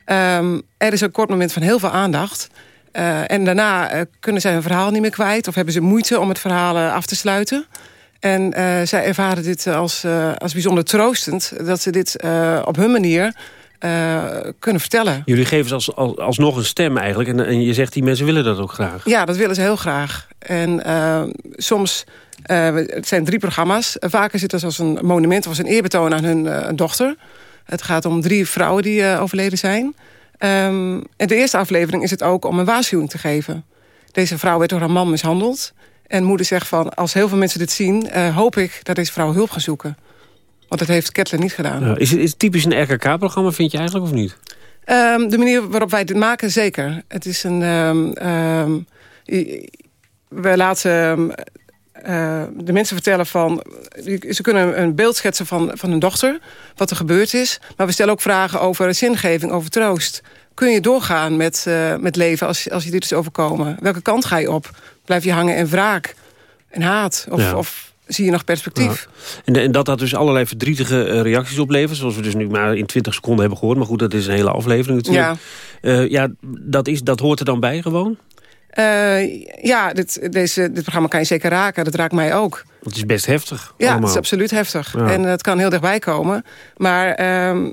Um, er is een kort moment van heel veel aandacht. Uh, en daarna uh, kunnen zij hun verhaal niet meer kwijt... of hebben ze moeite om het verhaal uh, af te sluiten. En zij ervaren dit als, als bijzonder troostend... dat ze dit op hun manier eh, kunnen vertellen. Jullie geven ze als, als, alsnog een stem eigenlijk. En, en je zegt die mensen willen dat ook graag. Ja, dat willen ze heel graag. En soms, het zijn drie programma's. Vaker zit het als een monument of als een eerbetoon aan hun dochter. Het gaat om drie vrouwen die overleden zijn. Um, de eerste aflevering is het ook om een waarschuwing te geven. Deze vrouw werd door haar man mishandeld. En moeder zegt van, als heel veel mensen dit zien... hoop ik dat deze vrouw hulp gaat zoeken. Want dat heeft Kettler niet gedaan. Ja, is, het, is het typisch een RKK-programma, vind je eigenlijk, of niet? Um, de manier waarop wij dit maken, zeker. Het is een... Um, we laten uh, de mensen vertellen van... Ze kunnen een beeld schetsen van, van hun dochter, wat er gebeurd is. Maar we stellen ook vragen over zingeving, over troost. Kun je doorgaan met, uh, met leven als, als je dit is overkomen? Welke kant ga je op? Blijf je hangen in wraak en haat? Of, ja. of zie je nog perspectief. En, en, dat dat dus allerlei verdrietige uh, reacties oplevert... zoals we dus nu maar in 20 seconden hebben gehoord. Maar goed, dat is een hele aflevering natuurlijk. Ja, uh, ja dat, is, dat hoort er dan bij gewoon? Uh, ja, dit, deze, dit programma kan je zeker raken. Dat raakt mij ook. Het is best heftig. Ja, allemaal. het is absoluut heftig. Ja. En het kan heel dichtbij komen. Maar um,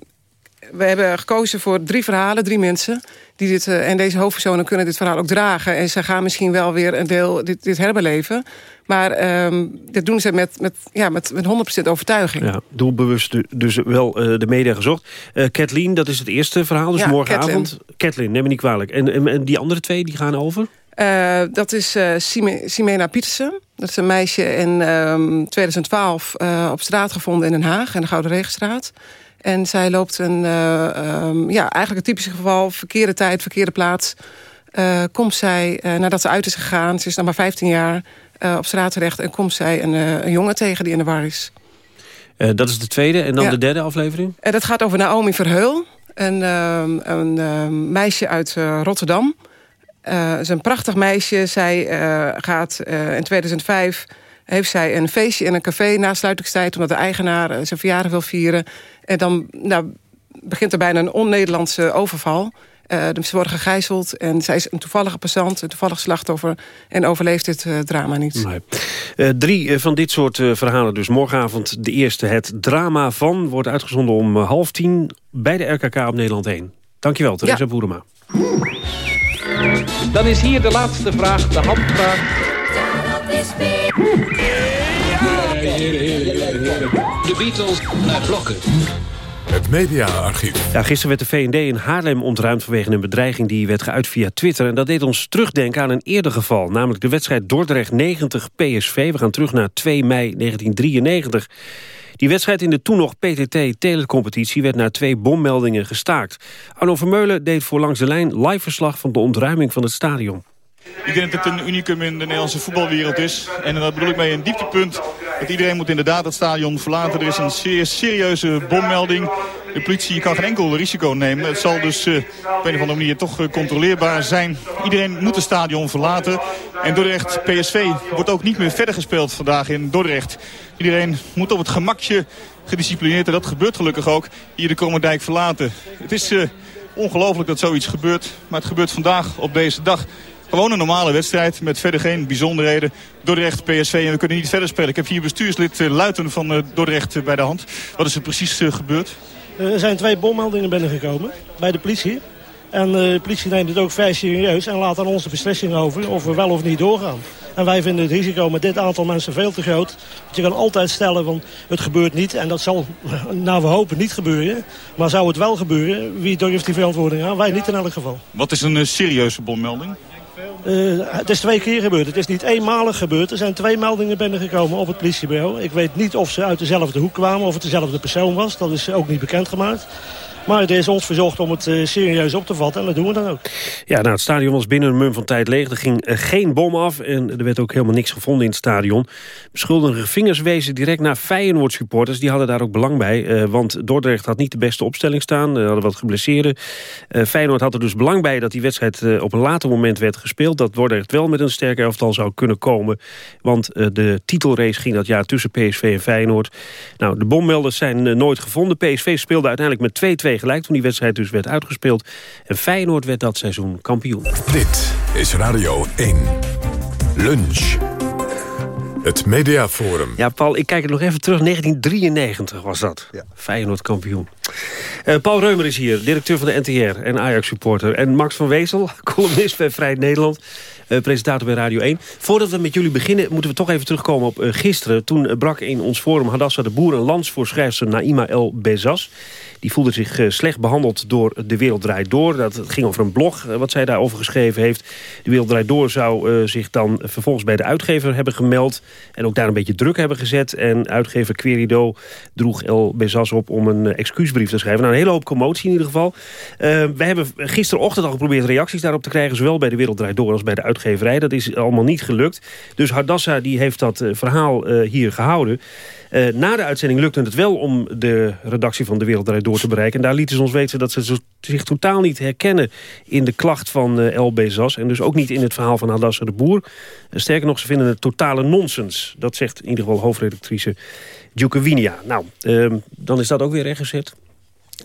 we hebben gekozen voor drie verhalen, drie mensen. Die dit, uh, en deze hoofdpersonen kunnen dit verhaal ook dragen. En ze gaan misschien wel weer een deel dit, dit herbeleven. Maar um, dit doen ze met, met, ja, met, met 100% overtuiging. Ja, doelbewust dus wel uh, de media gezocht. Uh, Kathleen, dat is het eerste verhaal, dus ja, morgenavond. Kathleen, neem me niet kwalijk. En, en, en, die andere twee, die gaan over? Uh, dat is Simena Pietersen. Dat is een meisje in um, 2012 op straat gevonden in Den Haag... in de Gouden Regenstraat. En zij loopt een, um, ja, eigenlijk een typisch geval... verkeerde tijd, verkeerde plaats... komt zij, nadat ze uit is gegaan, ze is nog maar 15 jaar uh, op straat terecht... en komt zij een, uh, een jongen tegen die in de war is. Uh, dat is de tweede. En dan ja. de derde aflevering? En dat gaat over Naomi Verheul. Een, een meisje uit Rotterdam. Het is een prachtig meisje. Zij gaat in 2005 heeft zij een feestje in een café na sluitingstijd... omdat de eigenaar zijn verjaardag wil vieren. En dan nou, begint er bijna een on-Nederlandse overval... Uh, ze worden gegijzeld en zij is een toevallige passant, een toevallig slachtoffer... en overleeft dit uh, drama niet. Nee. Uh, drie van dit soort verhalen dus. Morgenavond de eerste, het drama van... wordt uitgezonden om half tien bij de RKK op Nederland 1. Dankjewel, Theresa ja. Boerema. Dan is hier de laatste vraag, de handvraag. De Beatles naar blokken. Het mediaarchief. Ja, gisteren werd de VND in Haarlem ontruimd vanwege een bedreiging die werd geuit via Twitter. En dat deed ons terugdenken aan een eerder geval, namelijk de wedstrijd Dordrecht 90 PSV. We gaan terug naar 2 mei 1993. Die wedstrijd in de toen nog PTT-telecompetitie werd na twee bommeldingen gestaakt. Arno Vermeulen deed voor Langs de Lijn live verslag van de ontruiming van het stadion. Ik denk dat het een unicum in de Nederlandse voetbalwereld is. En dat bedoel ik mee een dieptepunt. Iedereen moet inderdaad het stadion verlaten. Er is een zeer serieuze bommelding. De politie kan geen enkel risico nemen. Het zal dus uh, op een of andere manier toch uh, controleerbaar zijn. Iedereen moet het stadion verlaten. En Dordrecht PSV wordt ook niet meer verder gespeeld vandaag in Dordrecht. Iedereen moet op het gemakje gedisciplineerd, en dat gebeurt gelukkig ook, hier de Komendijk verlaten. Het is uh, ongelooflijk dat zoiets gebeurt, maar het gebeurt vandaag op deze dag. Gewoon een normale wedstrijd met verder geen bijzonderheden. Dordrecht, PSV en we kunnen niet verder spelen. Ik heb hier bestuurslid uh, Luiten van uh, Dordrecht uh, bij de hand. Wat is er precies gebeurd? er zijn twee bommeldingen binnengekomen bij de politie. En de politie neemt het ook vrij serieus en laat aan ons de beslissing over of we wel of niet doorgaan. En wij vinden het risico met dit aantal mensen veel te groot. Want je kan altijd stellen van het gebeurt niet. En dat zal, nou we hopen, niet gebeuren. Maar zou het wel gebeuren, wie durft die verantwoording aan? Wij niet in elk geval. Wat is een serieuze bommelding? Uh, het is twee keer gebeurd. Het is niet eenmalig gebeurd. Er zijn twee meldingen binnengekomen op het politiebureau. Ik weet niet of ze uit dezelfde hoek kwamen of het dezelfde persoon was. Dat is ook niet bekendgemaakt. Maar er is ons verzocht om het uh, serieus op te vatten en dat doen we dan ook. Ja, nou, het stadion was binnen een mum van tijd leeg. Er ging uh, geen bom af en er werd ook helemaal niks gevonden in het stadion. Beschuldigde vingers wezen direct naar Feyenoord supporters. Die hadden daar ook belang bij, uh, want Dordrecht had niet de beste opstelling staan. Hadden wat geblesseerden. Feyenoord had er dus belang bij dat die wedstrijd op een later moment werd gespeeld. Dat Dordrecht wel met een sterke elftal zou kunnen komen. Want de titelrace ging dat jaar tussen PSV en Feyenoord. Nou, de bommelders zijn nooit gevonden. PSV speelde uiteindelijk met 2-2 gelijk toen die wedstrijd dus werd uitgespeeld. En Feyenoord werd dat seizoen kampioen. Dit is Radio 1. Lunch. Het Mediaforum. Ja, Paul, ik kijk er nog even terug. 1993 was dat. Ja. Feyenoord kampioen. Uh, Paul Reumer is hier, directeur van de NTR en Ajax-supporter. En Max van Wezel, columnist bij Vrij Nederland. Uh, presentator bij Radio 1. Voordat we met jullie beginnen, moeten we toch even terugkomen op uh, gisteren. Toen brak in ons forum Hadassa de Boer een lans voor Naima El Bezas. Die voelde zich slecht behandeld door De Wereld Draait Door. Dat ging over een blog wat zij daarover geschreven heeft. De Wereld Draait Door zou zich dan vervolgens bij de uitgever hebben gemeld. En ook daar een beetje druk hebben gezet. En uitgever Querido droeg El Bezas op om een excuusbrief te schrijven. Nou, een hele hoop commotie in ieder geval. wij hebben gisterochtend al geprobeerd reacties daarop te krijgen. Zowel bij De Wereld Draait Door als bij de uitgever uitgeverij. Dat is allemaal niet gelukt. Dus Hardassa die heeft dat uh, verhaal uh, hier gehouden. Uh, na de uitzending lukte het wel om de redactie van De Wereld Door te bereiken. En daar lieten ze ons weten dat ze zich totaal niet herkennen... in de klacht van LB Zas. En dus ook niet in het verhaal van Hardassa de Boer. sterker nog, ze vinden het totale nonsens. Dat zegt in ieder geval hoofdredactrice Djukewinia. Nou, ehm, dan is dat ook weer rechtgezet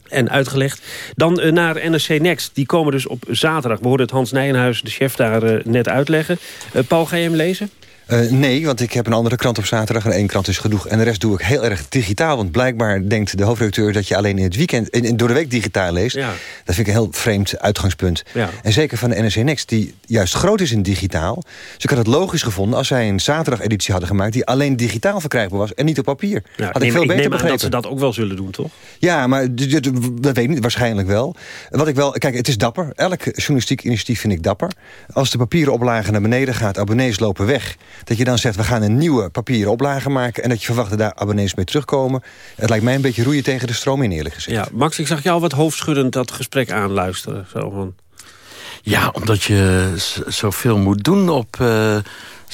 en uitgelegd. Dan uh, naar NRC Next. Die komen dus op zaterdag. We hoorden het Hans Nijenhuis, de chef, daar uh, net uitleggen. Uh, Paul, ga je hem lezen? Uh, nee, want ik heb een andere krant op zaterdag en één krant is genoeg. En de rest doe ik heel erg digitaal. Want blijkbaar denkt de hoofdredacteur dat je alleen in het weekend... In, door de week digitaal leest. Ja. Dat vind ik een heel vreemd uitgangspunt. Ja. En zeker van de NRC Next, die juist groot is in digitaal. Dus ik had het logisch gevonden als zij een zaterdag-editie hadden gemaakt... die alleen digitaal verkrijgbaar was en niet op papier. Ja, had ik, veel beter begrepen. dat ze dat ook wel zullen doen, toch? Ja, maar dat weet ik niet, waarschijnlijk wel. Wat ik wel... Kijk, het is dapper. Elk journalistiek initiatief vind ik dapper. Als de papieren oplage naar beneden gaat, abonnees lopen weg... dat je dan zegt, we gaan een nieuwe papieren oplage maken... en dat je verwacht dat daar abonnees mee terugkomen. Het lijkt mij een beetje roeien tegen de stroom in, eerlijk gezegd. Ja, Max, ik zag jou wat hoofdschuddend dat gesprek aanluisteren. Zo van... Ja, omdat je zoveel moet doen op... Uh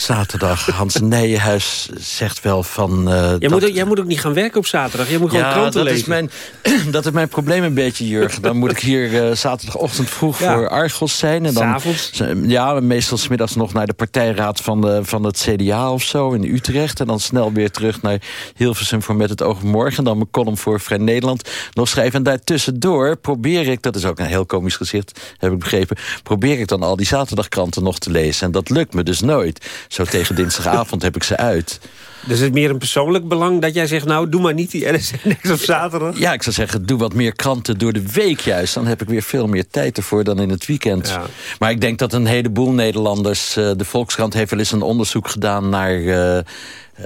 zaterdag. Hans Nijenhuis zegt wel van... Uh, jij, dat... moet ook, jij moet ook niet gaan werken op zaterdag. Jij moet gewoon kranten dat lezen. Is mijn, dat is mijn probleem een beetje, Jurgen. Dan moet ik hier uh, zaterdagochtend vroeg ja. voor Argos zijn. En dan, S'avonds? Ja, meestal smiddags nog naar de partijraad van, de, van het CDA of zo in Utrecht. En dan snel weer terug naar Hilversum voor Met het Oog Morgen. En dan mijn column voor Vrij Nederland nog schrijven. En daartussendoor probeer ik, dat is ook een heel komisch gezicht, heb ik begrepen... probeer ik dan al die zaterdagkranten nog te lezen. En dat lukt me dus nooit. Zo tegen dinsdagavond heb ik ze uit. Dus het is meer een persoonlijk belang dat jij zegt... nou, doe maar niet die NSNX op zaterdag? Ja, ik zou zeggen, doe wat meer kranten door de week juist. Dan heb ik weer veel meer tijd ervoor dan in het weekend. Ja. Maar ik denk dat een heleboel Nederlanders... Uh, de Volkskrant heeft wel eens een onderzoek gedaan naar... Uh,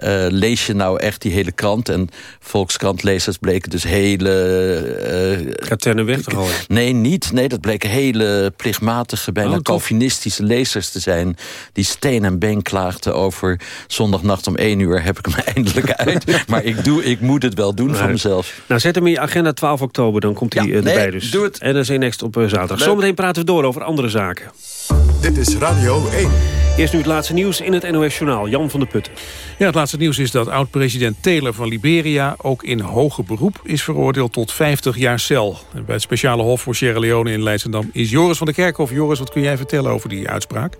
uh, lees je nou echt die hele krant? En Volkskrant-lezers bleken dus hele... Uh, Katernen weg te gooien? Nee, niet. Nee, dat bleken hele plichtmatige, bijna oh, Calvinistische lezers te zijn... die steen en been klaagden over zondagnacht om één uur... heb ik hem eindelijk uit. maar ik, doe, ik moet het wel doen van mezelf. Nou, zet hem in je agenda 12 oktober, dan komt hij ja, erbij nee, dus. doe het. En dan is next op zaterdag. Leuk. Zometeen praten we door over andere zaken. Dit is Radio 1. Eerst nu het laatste nieuws in het NOS-journaal. Jan van der Putten. Ja, het laatste nieuws is dat oud-president Taylor van Liberia... ook in hoger beroep is veroordeeld tot 50 jaar cel. En bij het speciale hof voor Sierra Leone in Leidschendam... is Joris van der Kerkhof. Joris, wat kun jij vertellen over die uitspraak?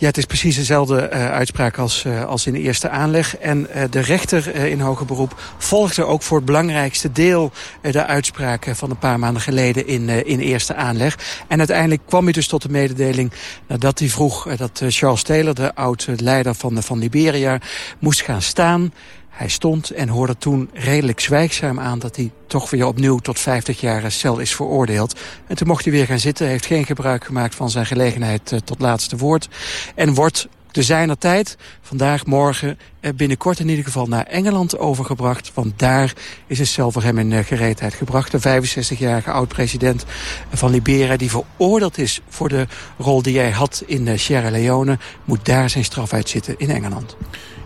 Ja, het is precies dezelfde uh, uitspraak als, uh, als in de eerste aanleg. En uh, de rechter in hoger beroep volgde ook voor het belangrijkste deel... de uitspraak van een paar maanden geleden in, in eerste aanleg. En uiteindelijk kwam hij dus tot de mededeling nadat hij vroeg... dat Charles Taylor, de oud-leider van, van Liberia, moest gaan staan... Hij stond en hoorde toen redelijk zwijgzaam aan dat hij toch weer opnieuw tot 50 jaar cel is veroordeeld. En toen mocht hij weer gaan zitten, heeft geen gebruik gemaakt van zijn gelegenheid uh, tot laatste woord. En wordt te zijner tijd, vandaag, morgen, binnenkort in ieder geval naar Engeland overgebracht. Want daar is een cel voor hem in gereedheid gebracht. De 65-jarige oud-president van Liberia die veroordeeld is voor de rol die hij had in Sierra Leone... moet daar zijn straf uitzitten in Engeland.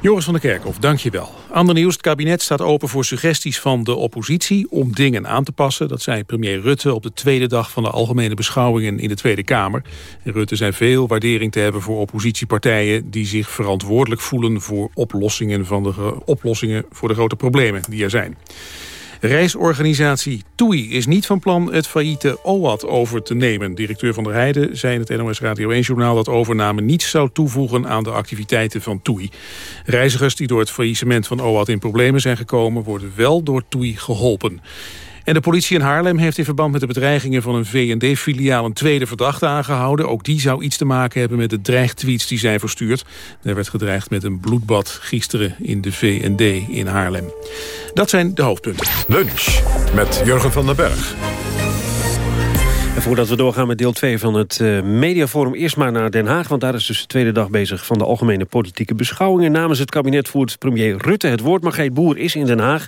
Joris van der Kerkhof, dank je wel. Ander nieuws, het kabinet staat open voor suggesties van de oppositie... om dingen aan te passen. Dat zei premier Rutte op de tweede dag van de algemene beschouwingen in de Tweede Kamer. En Rutte zei veel waardering te hebben voor oppositiepartijen... die zich verantwoordelijk voelen voor oplossingen, van de, oplossingen voor de grote problemen die er zijn. Reisorganisatie TUI is niet van plan het failliete OAT over te nemen. Directeur Van der Heijden zei in het NOS Radio 1-journaal... dat overname niets zou toevoegen aan de activiteiten van TUI. Reizigers die door het faillissement van OAT in problemen zijn gekomen... worden wel door TUI geholpen. En de politie in Haarlem heeft in verband met de bedreigingen van een VND-filiaal een tweede verdachte aangehouden. Ook die zou iets te maken hebben met de dreigtweets die zijn verstuurd. Er werd gedreigd met een bloedbad gisteren in de VND in Haarlem. Dat zijn de hoofdpunten. Lunch met Jurgen van den Berg. Voordat we doorgaan met deel 2 van het uh, mediaforum... eerst maar naar Den Haag, want daar is dus de tweede dag bezig... van de algemene politieke beschouwingen. Namens het kabinet voert premier Rutte het woord. Margreet Boer is in Den Haag.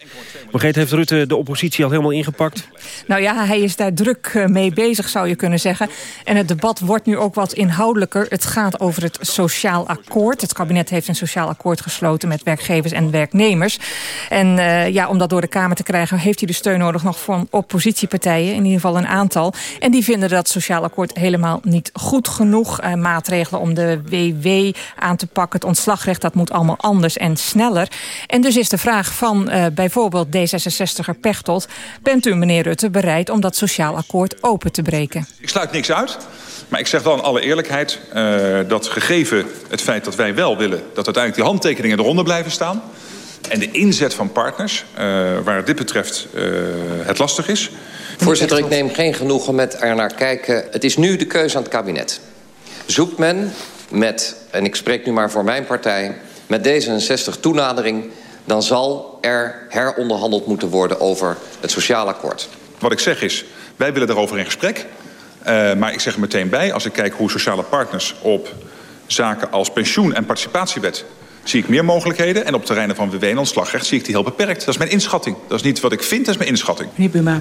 Margreet, heeft Rutte de oppositie al helemaal ingepakt? Nou ja, hij is daar druk eh, mee bezig, zou je kunnen zeggen. En het debat wordt nu ook wat inhoudelijker. Het gaat over het sociaal akkoord. Het kabinet heeft een sociaal akkoord gesloten... met werkgevers en werknemers. En uh, ja, om dat door de Kamer te krijgen... heeft hij de steun nodig nog van oppositiepartijen. In ieder geval een aantal. En die vinden dat sociaal akkoord helemaal niet goed genoeg. Uh, maatregelen om de WW aan te pakken, het ontslagrecht... dat moet allemaal anders en sneller. En dus is de vraag van uh, bijvoorbeeld D66er Pechtold... bent u, meneer Rutte, bereid om dat sociaal akkoord open te breken? Ik sluit niks uit. Maar ik zeg wel in alle eerlijkheid uh, dat gegeven het feit dat wij wel willen... dat uiteindelijk die handtekeningen eronder blijven staan... en de inzet van partners, waar dit betreft het lastig is... Voorzitter, ik neem geen genoegen met er naar kijken. Het is nu de keuze aan het kabinet. Zoekt men met, en ik spreek nu maar voor mijn partij... met D66 toenadering... dan zal er heronderhandeld moeten worden over het sociaal akkoord. Wat ik zeg is, wij willen daarover in gesprek. Uh, maar ik zeg er meteen bij, als ik kijk hoe sociale partners... op zaken als pensioen en participatiewet zie ik meer mogelijkheden. En op terreinen van WW en ontslagrecht zie ik die heel beperkt. Dat is mijn inschatting. Dat is niet wat ik vind, dat is mijn inschatting. Meneer Buma.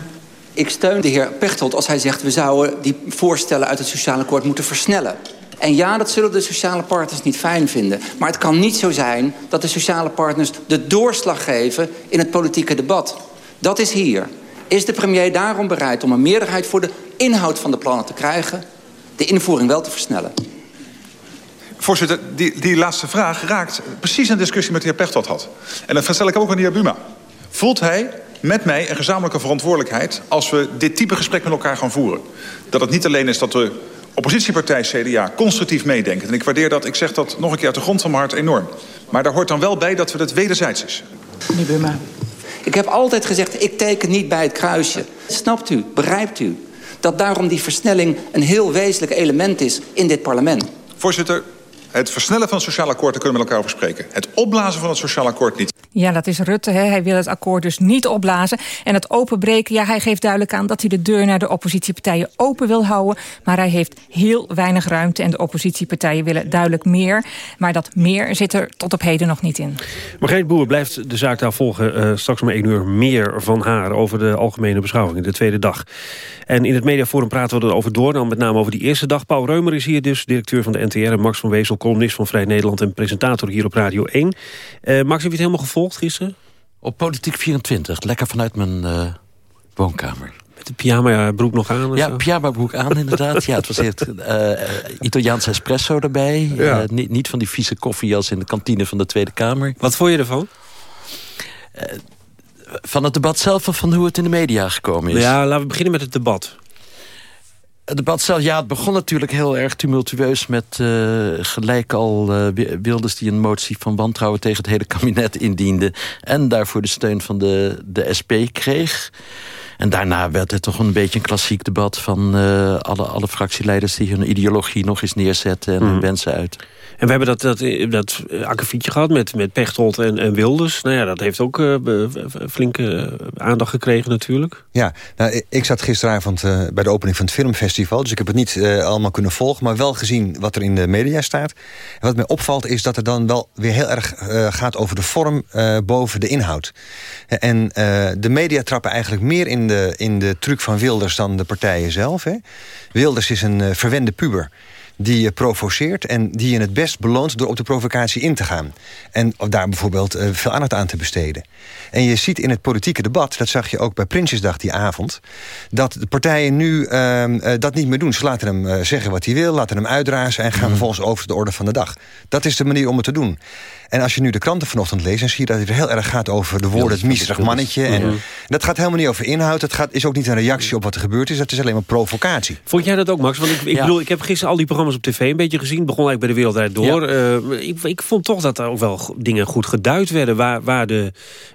Ik steun de heer Pechtold als hij zegt... we zouden die voorstellen uit het sociale akkoord moeten versnellen. En ja, dat zullen de sociale partners niet fijn vinden. Maar het kan niet zo zijn dat de sociale partners de doorslag geven... in het politieke debat. Dat is hier. Is de premier daarom bereid om een meerderheid voor de inhoud van de plannen te krijgen... de invoering wel te versnellen? Voorzitter, die, die laatste vraag raakt precies een discussie met de heer Pechtold had. En dat stel ik ook aan de heer Buma. Voelt hij met mij een gezamenlijke verantwoordelijkheid... als we dit type gesprek met elkaar gaan voeren. Dat het niet alleen is dat de oppositiepartij CDA constructief meedenkt. En ik waardeer dat, ik zeg dat nog een keer uit de grond van mijn hart enorm. Maar daar hoort dan wel bij dat we het wederzijds is. Meneer Buma. Ik heb altijd gezegd, ik teken niet bij het kruisje. Snapt u, begrijpt u, dat daarom die versnelling... een heel wezenlijk element is in dit parlement? Voorzitter, het versnellen van het sociaal akkoord, daar kunnen we met elkaar over spreken. Het opblazen van het sociaal akkoord niet. Ja, dat is Rutte. Hè. Hij wil het akkoord dus niet opblazen. En het openbreken, ja, hij geeft duidelijk aan... dat hij de deur naar de oppositiepartijen open wil houden. Maar hij heeft heel weinig ruimte. En de oppositiepartijen willen duidelijk meer. Maar dat meer zit er tot op heden nog niet in. Margreet Boer blijft de zaak daar volgen. Uh, straks om één uur meer van haar over de algemene beschouwingen. De tweede dag. En in het mediaforum praten we erover door. Dan met name over die eerste dag. Paul Reumer is hier dus, directeur van de NTR. En Max van Wezel, columnist van Vrij Nederland... en presentator hier op Radio 1. Uh, Max, heb je het helemaal gevolgd gisteren? Op Politiek 24, lekker vanuit mijn uh, woonkamer. Met de pyjama broek nog aan? Ja, zo? pyjama broek aan inderdaad. ja, het was echt uh, Italiaans espresso erbij. Ja. Niet, niet van die vieze koffie als in de kantine van de Tweede Kamer. Wat vond je ervan? van het debat zelf of van hoe het in de media gekomen is? Ja, laten we beginnen met het debat. Het debat zelf, ja, het begon natuurlijk heel erg tumultueus... met uh, gelijk al uh, Wilders die een motie van wantrouwen... tegen het hele kabinet indiende... en daarvoor de steun van de, de SP kreeg. En daarna werd het toch een beetje een klassiek debat... van uh, alle, alle fractieleiders die hun ideologie nog eens neerzetten... en hun mm. wensen uit. We hebben dat, dat, dat akkefietje gehad met, met Pechtold en, en Wilders. Nou ja, dat heeft ook uh, flinke aandacht gekregen natuurlijk. Ja, nou, ik zat gisteravond bij de opening van het filmfestival. Dus ik heb het niet allemaal kunnen volgen. Maar wel gezien wat er in de media staat. Wat mij opvalt is dat het dan wel weer heel erg gaat over de vorm boven de inhoud. En de media trappen eigenlijk meer in de, in de truc van Wilders dan de partijen zelf. Hè. Wilders is een verwende puber die je provoceert... en die je het best beloont door op de provocatie in te gaan. En daar bijvoorbeeld uh, veel aandacht aan te besteden. En je ziet in het politieke debat, dat zag je ook bij Prinsjesdag die avond... dat de partijen nu uh, uh, dat niet meer doen. Ze laten hem uh, zeggen wat hij wil, laten hem uitdrazen... en gaan mm. vervolgens over de orde van de dag. Dat is de manier om het te doen. En als je nu de kranten vanochtend leest... dan zie je dat het heel erg gaat over de woorden... het miserig mannetje. En, en dat gaat helemaal niet over inhoud. Het gaat, is ook niet een reactie op wat er gebeurd is. Dat is alleen maar provocatie. Vond jij dat ook, Max? Want ik, ik ja. bedoel, ik heb gisteren al die programma's op tv een beetje gezien. Begon eigenlijk bij de Wereldrijd Door. Eh, ik, ik, vond toch dat er ook wel dingen goed geduid werden. Waar, waar, de,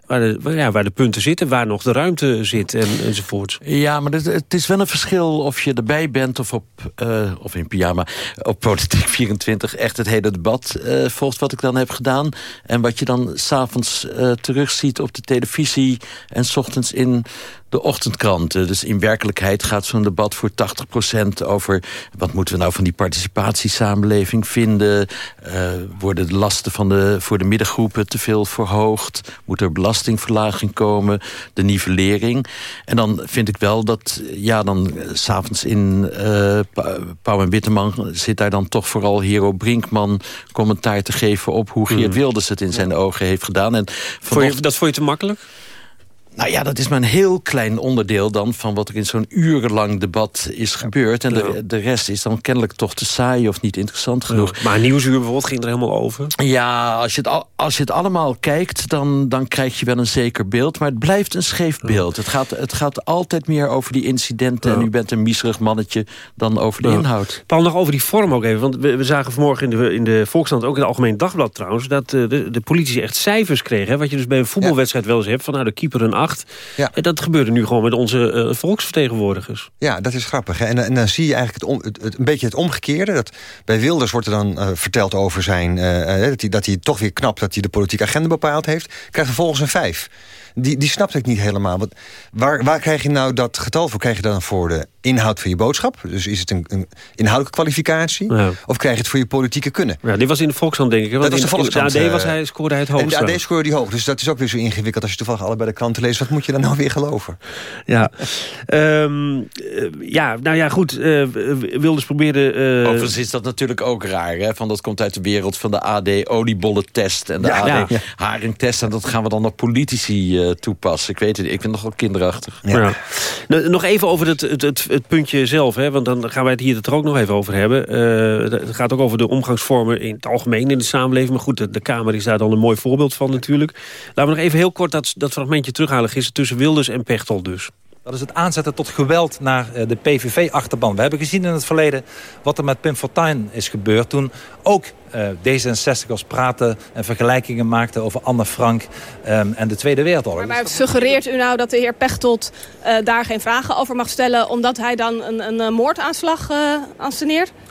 waar, de, ja, waar de punten zitten, waar nog de ruimte zit en, enzovoort. Ja, maar het, het is wel een verschil of je erbij bent of, op, uh, of in pyjama op Politiek 24 echt het hele debat uh, volgt wat ik dan heb gedaan. En wat je dan s'avonds uh, terugziet op de televisie en s ochtends in de ochtendkranten. Dus in werkelijkheid gaat zo'n debat voor 80% over... wat moeten we nou van die participatiesamenleving vinden? Uh, worden de lasten van de, voor de middengroepen te veel verhoogd? Moet er belastingverlaging komen? De nivellering? En dan vind ik wel dat, ja, dan uh, s'avonds in uh, Pauw en Witteman... zit daar dan toch vooral Hero Brinkman commentaar te geven... op hoe Geert hmm. Wilders het in zijn ogen heeft gedaan. En dat vond je te makkelijk? Nou ja, dat is maar een heel klein onderdeel dan... van wat er in zo'n urenlang debat is gebeurd. En de, de rest is dan kennelijk toch te saai of niet interessant genoeg. Ja. Maar Nieuwsuur bijvoorbeeld ging er helemaal over? Ja, als je het, als je het allemaal kijkt, dan, dan krijg je wel een zeker beeld. Maar het blijft een scheef beeld. Het, gaat, het gaat altijd meer over die incidenten... en u bent een miserig mannetje dan over de inhoud. Paul, nog over die vorm ook even. Want we, we zagen vanmorgen in de, in de Volkskrant, ook in het Algemeen Dagblad trouwens... dat uh, de, de politici echt cijfers kregen. Hè? Wat je dus bij een voetbalwedstrijd wel eens hebt... van nou, de keeper een 8 ja. En dat gebeurde nu gewoon met onze uh, volksvertegenwoordigers. Ja, dat is grappig. Hè? En, en, dan zie je eigenlijk het, het, een beetje het omgekeerde. Dat bij Wilders wordt er dan uh, verteld over zijn... Uh, dat, hij, dat hij toch weer knap dat hij de politieke agenda bepaald heeft. Krijgt vervolgens een vijf die, die snapte ik niet helemaal. Want waar, waar krijg je nou dat getal voor? Krijg je dan voor de inhoud van je boodschap? Dus is het een, een inhoudelijke kwalificatie? Of krijg je het voor je politieke kunnen? Ja, dit was in de Volkshand, denk ik. Want dat was de Volkshand. In de AD was hij, scoorde hij het hoogst. En de AD scoorde hij hoog. Dus dat is ook weer zo ingewikkeld als je toevallig allebei de kranten leest. Wat moet je dan nou weer geloven? Ja, um, ja nou ja, goed. Uh, Wilders probeerde... Uh... Overigens is dat natuurlijk ook raar. Hè? Van dat komt uit de wereld van de AD oliebollentest en de ja, AD ja. haringtest. En dat gaan we dan naar politici uh, toepassen. Ik weet het, ik vind het nog wel kinderachtig. Ja. Nog even over het, het, het, het, puntje zelf. Hè, want dan gaan wij het hier het er ook nog even over hebben. Uh, het gaat ook over de omgangsvormen in het algemeen in de samenleving. Maar goed, de, de, Kamer is daar dan een mooi voorbeeld van natuurlijk. Laten we nog even heel kort dat, dat fragmentje terughalen. Gisteren tussen Wilders en Pechtel dus. Dat is het aanzetten tot geweld naar eh, de PVV-achterban. We hebben gezien in het verleden wat er met Pim Fortuyn is gebeurd... toen ook uh, D66'ers praten en vergelijkingen maakten over Anne Frank um, en de Tweede Wereldoorlog. Maar, suggereert u nou dat de heer Pechtold uh, daar geen vragen over mag stellen... omdat hij dan een, een moordaanslag uh?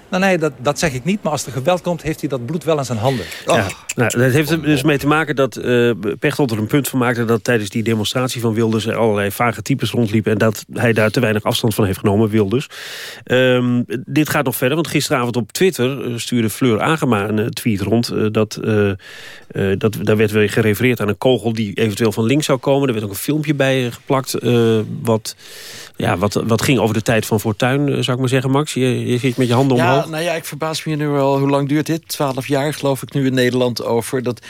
Nou, nee, dat, dat zeg ik niet. Maar als er geweld komt, heeft hij dat bloed wel in zijn handen. Oh. Ja, nou, dat heeft er dus mee te maken dat uh, Pechtold er een punt van maakte... dat tijdens die demonstratie van Wilders er allerlei vage types rondliepen... en dat hij daar te weinig afstand van heeft genomen, Wilders. Um, dit gaat nog verder, want gisteravond op Twitter stuurde Fleur Agema een tweet rond. Uh, dat, uh, dat, daar werd weer gerefereerd aan een kogel die eventueel van links zou komen. Er werd ook een filmpje bij geplakt wat ja, wat, wat ging over de tijd van Fortuin, eh, zou ik maar zeggen, Max? Je, je zit met je handen omhoog. Ja, nou ja, ik verbaas me nu wel. Hoe lang duurt dit? Twaalf jaar, geloof ik, nu in Nederland over. Dat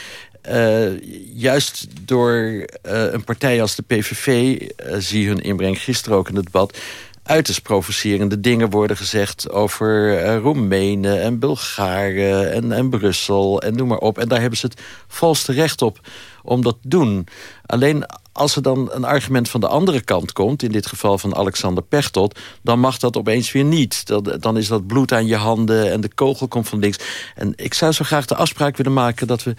uh, juist door uh, een partij als de PVV... Uh, zie hun inbreng gisteren ook in het debat uiterst provocerende dingen worden gezegd over uh, Roemenen en Bulgaren en, en Brussel en noem maar op. En daar hebben ze het volste recht op om dat te doen. Alleen als er dan een argument van de andere kant komt... in dit geval van Alexander Pechtold... dan mag dat opeens weer niet. Dan is dat bloed aan je handen en de kogel komt van links. En ik zou zo graag de afspraak willen maken... dat we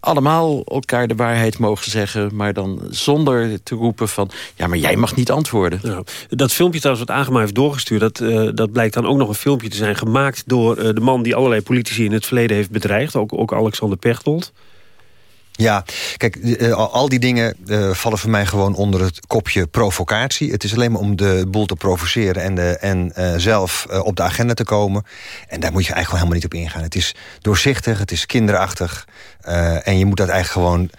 allemaal elkaar de waarheid mogen zeggen... maar dan zonder te roepen van... ja, maar jij mag niet antwoorden. Dat filmpje trouwens wat Agema heeft doorgestuurd... Dat, uh, dat blijkt dan ook nog een filmpje te zijn gemaakt... door uh, de man die allerlei politici in het verleden heeft bedreigd. Ook, ook Alexander Pechtold. Ja, kijk, uh, al die dingen uh, vallen voor mij gewoon onder het kopje provocatie. Het is alleen maar om de boel te provoceren en, en zelf op de agenda te komen. En daar moet je eigenlijk helemaal niet op ingaan. Het is doorzichtig, het is kinderachtig. en je moet dat eigenlijk gewoon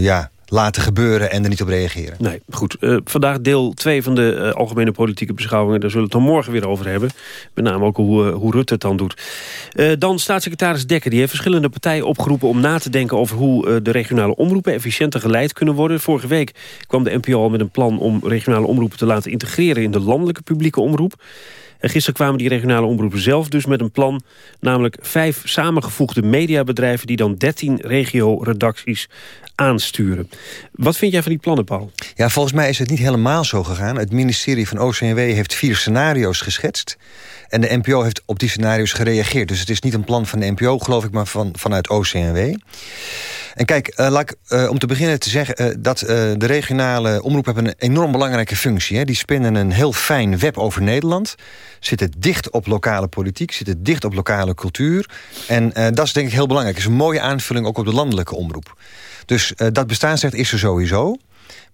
ja, laten gebeuren en er niet op reageren. Nee, goed. Uh, vandaag deel 2 van de uh, algemene politieke beschouwingen. Daar zullen we het dan morgen weer over hebben. Met name ook hoe, uh, hoe Rutte het dan doet. dan staatssecretaris Dekker. Die heeft verschillende partijen opgeroepen om na te denken... over hoe de regionale omroepen efficiënter geleid kunnen worden. Vorige week kwam de NPO al met een plan om regionale omroepen te laten integreren... in de landelijke publieke omroep. En gisteren kwamen die regionale omroepen zelf dus met een plan... namelijk vijf samengevoegde mediabedrijven... die dan 13 regio-redacties aansturen. Wat vind jij van die plannen, Paul? Ja, volgens mij is het niet helemaal zo gegaan. Het ministerie van OCMW heeft vier scenario's geschetst. En de NPO heeft op die scenario's gereageerd. Dus het is niet een plan van de NPO, geloof ik, maar van, vanuit OCMW. En kijk, uh, laat ik, uh, om te beginnen te zeggen... Uh, dat de regionale omroepen hebben een enorm belangrijke functie. Hè. Die spinnen een heel fijn web over Nederland. Zitten dicht op lokale politiek, zitten dicht op lokale cultuur. En dat is denk ik heel belangrijk. Het is een mooie aanvulling ook op de landelijke omroep. Dus dat bestaansrecht is er sowieso.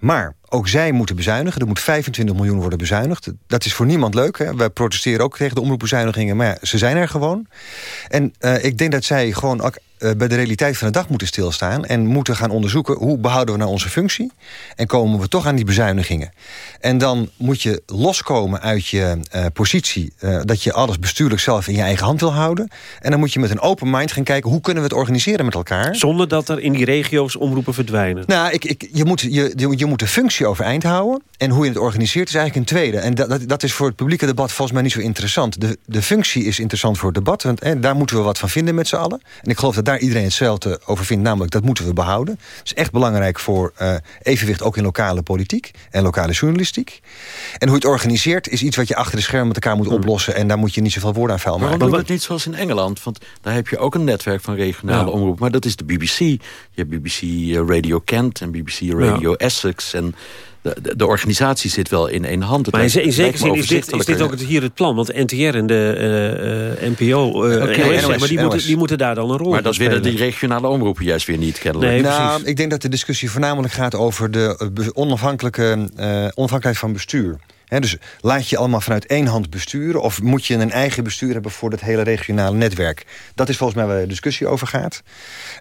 Maar ook zij moeten bezuinigen. Er moet 25 miljoen worden bezuinigd. Dat is voor niemand leuk. Hè? Wij protesteren ook tegen de omroepbezuinigingen. Maar ja, ze zijn er gewoon. En uh, ik denk dat zij gewoon ook uh, bij de realiteit van de dag moeten stilstaan... en moeten gaan onderzoeken hoe behouden we nou onze functie... en komen we toch aan die bezuinigingen. En dan moet je loskomen uit je uh, positie... dat je alles bestuurlijk zelf in je eigen hand wil houden. En dan moet je met een open mind gaan kijken... hoe kunnen we het organiseren met elkaar. Zonder dat er in die regio's omroepen verdwijnen. Nou, ik, ik, je, moet, je, je, je moet de functie overeind houden. En hoe je het organiseert is eigenlijk een tweede. En dat, dat, dat, is voor het publieke debat volgens mij niet zo interessant. De, de functie is interessant voor het debat. Want hè, daar moeten we wat van vinden met z'n allen. En ik geloof dat daar iedereen hetzelfde over vindt. Namelijk, dat moeten we behouden. Dat is echt belangrijk voor uh, evenwicht ook in lokale politiek. En lokale journalistiek. En hoe je het organiseert is iets wat je achter de schermen met elkaar moet hmm. oplossen. En daar moet je niet zoveel woorden aan vuil maken. We het niet zoals in Engeland? Want daar heb je ook een netwerk van regionale ja. omroep. Maar dat is de BBC. Je hebt BBC eh, Radio Kent en BBC Radio ja. Essex. En de, de, organisatie zit wel in één hand. Het maar in, in zekere zin is dit, is dit ook het, hier het plan. Want de NTR en de uh, NPO, uh, okay, NOS, maar die, Moeten, die moeten daar dan een rol Maar dat willen die regionale omroepen juist weer niet, kennelijk. Nee, nou, ik denk dat de discussie voornamelijk gaat over de onafhankelijke onafhankelijkheid van bestuur dus laat je allemaal vanuit één hand besturen... of moet je een eigen bestuur hebben voor het hele regionale netwerk? Dat is volgens mij waar de discussie over gaat.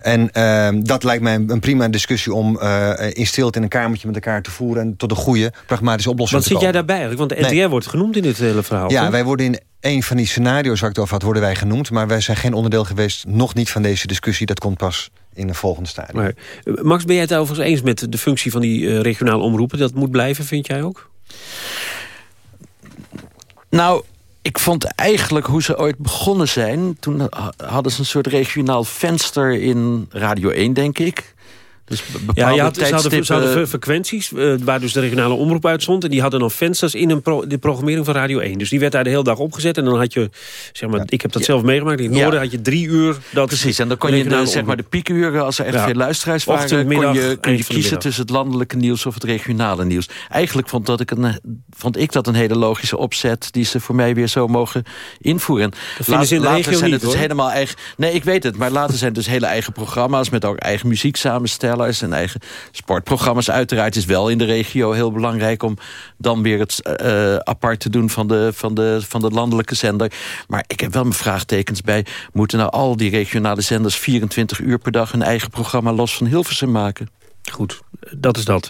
En uh, dat lijkt mij een prima discussie om uh, in stilte in een kamertje met elkaar te voeren... en tot een goede, pragmatische oplossing Wat te komen. Wat zit jij daarbij eigenlijk? Want de NTR wordt genoemd in dit hele verhaal. Ja, wij worden in een van die scenario's waar ik het over had, worden wij genoemd. Maar wij zijn geen onderdeel geweest, nog niet van deze discussie. Dat komt pas in een volgende stadium. Maar, Max, ben jij het overigens eens met de functie van die uh, regionale omroepen? Dat moet blijven, vind jij ook? Nou, ik vond eigenlijk hoe ze ooit begonnen zijn... toen hadden ze een soort regionaal venster in Radio 1, denk ik. Dus ja, je had, ze, hadden, ze hadden frequenties uh, waar dus de regionale omroep uitstond. En die hadden dan vensters in een pro, de programmering van Radio 1. Dus die werd daar de hele dag opgezet. En dan had je, zeg maar, ik heb dat zelf meegemaakt. In het noorden had je drie uur. Dat Precies, en dan kon je de, zeg maar, de piekuren, als er echt veel luisteraars waren... Ochtend, middag, kon je, kon je kiezen tussen het landelijke nieuws of het regionale nieuws. Eigenlijk vond, dat ik, een, vond ik dat een hele logische opzet... die ze voor mij weer zo mogen invoeren. Dat ze in regio zijn het dus helemaal eigen. Nee, ik weet het, maar later zijn het dus hele eigen programma's... met ook eigen muziek samenstellen en eigen sportprogramma's. Uiteraard is wel in de regio heel belangrijk... om dan weer het uh, apart te doen van de, van, de, van de landelijke zender. Maar ik heb wel mijn vraagtekens bij... moeten nou al die regionale zenders 24 uur per dag... een eigen programma los van Hilversum maken? Goed, dat is dat.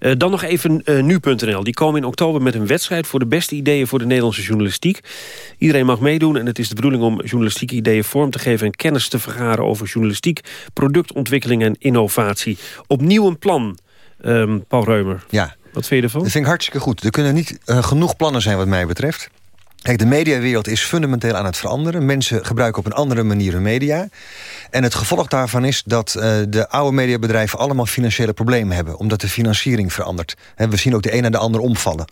Uh, dan nog even uh, nu.nl. Die komen in oktober met een wedstrijd voor de beste ideeën voor de Nederlandse journalistiek. Iedereen mag meedoen en het is de bedoeling om journalistieke ideeën vorm te geven... en kennis te vergaren over journalistiek, productontwikkeling en innovatie. Opnieuw een plan, um, Paul Reumer. Ja. Wat vind je ervan? Dat vind ik hartstikke goed. Er kunnen niet uh, genoeg plannen zijn wat mij betreft. Kijk, de mediawereld is fundamenteel aan het veranderen. Mensen gebruiken op een andere manier hun media. En het gevolg daarvan is dat uh, de oude mediabedrijven... allemaal financiële problemen hebben, omdat de financiering verandert. We zien ook de een en de ander omvallen.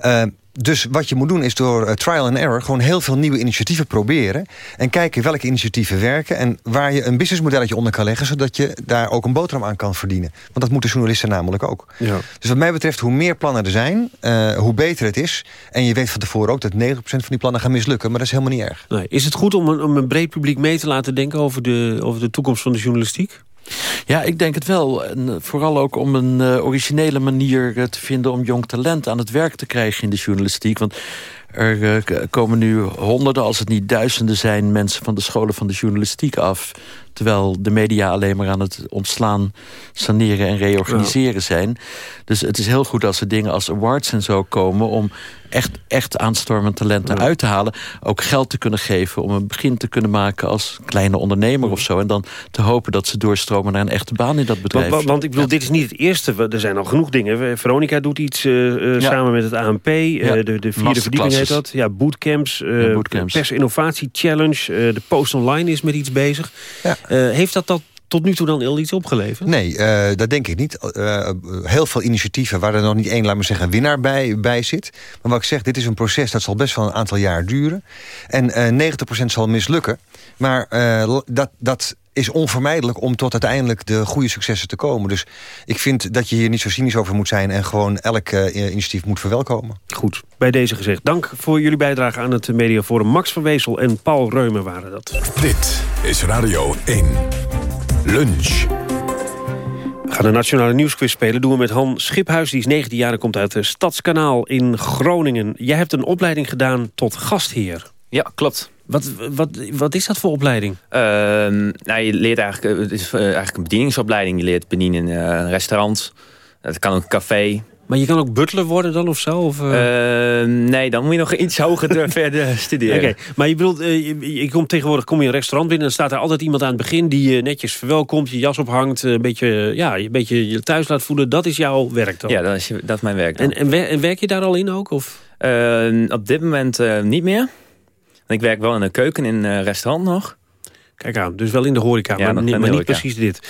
Uh, dus wat je moet doen is door uh, trial and error... gewoon heel veel nieuwe initiatieven proberen... en kijken welke initiatieven werken... en waar je een businessmodelletje onder kan leggen... zodat je daar ook een boterham aan kan verdienen. Want dat moeten journalisten namelijk ook. Ja. Dus wat mij betreft, hoe meer plannen er zijn... Uh, hoe beter het is. En je weet van tevoren ook dat 90% van die plannen gaan mislukken. Maar dat is helemaal niet erg. Nee. Is het goed om een, om een breed publiek mee te laten denken... over de, over de toekomst van de journalistiek? Ja, ik denk het wel. Eh, vooral ook om een uh, originele manier uh, te vinden... om jong talent aan het werk te krijgen in de journalistiek. Want er komen nu honderden, als het niet duizenden zijn... mensen van de scholen van de journalistiek af. Terwijl de media alleen maar aan het ontslaan, saneren en reorganiseren zijn. Dus het is heel goed als er dingen als awards en zo komen... om echt, echt aanstormend talenten uit te halen. Ook geld te kunnen geven om een begin te kunnen maken als kleine ondernemer of zo. En dan te hopen dat ze doorstromen naar een echte baan in dat bedrijf. Want, want ik bedoel, dit is niet het eerste. Er zijn al genoeg dingen. Veronica doet iets uh, samen met het ANP. Uh, de, de vierde verdieping heet dat. Ja, bootcamps. bootcamps. Pers Innovatie Challenge. de Post Online is met iets bezig. Heeft dat, dat tot nu toe dan heel iets opgeleverd? Nee, uh, dat denk ik niet. Uh, heel veel initiatieven waar er nog niet één, laat maar zeggen, winnaar bij, bij zit. Maar wat ik zeg, dit is een proces dat zal best wel een aantal jaar duren. En uh, 90% zal mislukken. Maar dat, dat is onvermijdelijk om tot uiteindelijk de goede successen te komen. Dus ik vind dat je hier niet zo cynisch over moet zijn... en gewoon elk uh, initiatief moet verwelkomen. Goed, bij deze gezegd. Dank voor jullie bijdrage aan het Mediaforum. Max van Wezel en Paul Reumer waren dat. Dit is Radio 1. Lunch. We gaan de Nationale Nieuwsquiz spelen. doen we met Han Schiphuis, die is 19 jaar en komt uit de Stadskanaal in Groningen. Jij hebt een opleiding gedaan tot gastheer. Ja, klopt. Wat, wat, wat is dat voor opleiding? Uh, nou, je leert eigenlijk, het is eh, eigenlijk een bedieningsopleiding. Je leert bedienen in uh, restaurants. Het kan ook een café. Maar je kan ook butler worden dan of zo? Of, uh... nee, dan moet je nog iets hoger verder studeren. Oké, maar je bedoelt, je, je, komt tegenwoordig kom je in een restaurant binnen... en dan staat er altijd iemand aan het begin die je netjes verwelkomt... je jas ophangt, een beetje, ja, een beetje je thuis laat voelen. Dat is jouw werk dan? Ja, dat is, dat is mijn werk dan. En, en, werk je daar al in ook? Of? op dit moment niet meer ik werk wel in de keuken in een restaurant nog. Kijk aan, dus wel in de horeca, maar, niet, maar niet precies dit.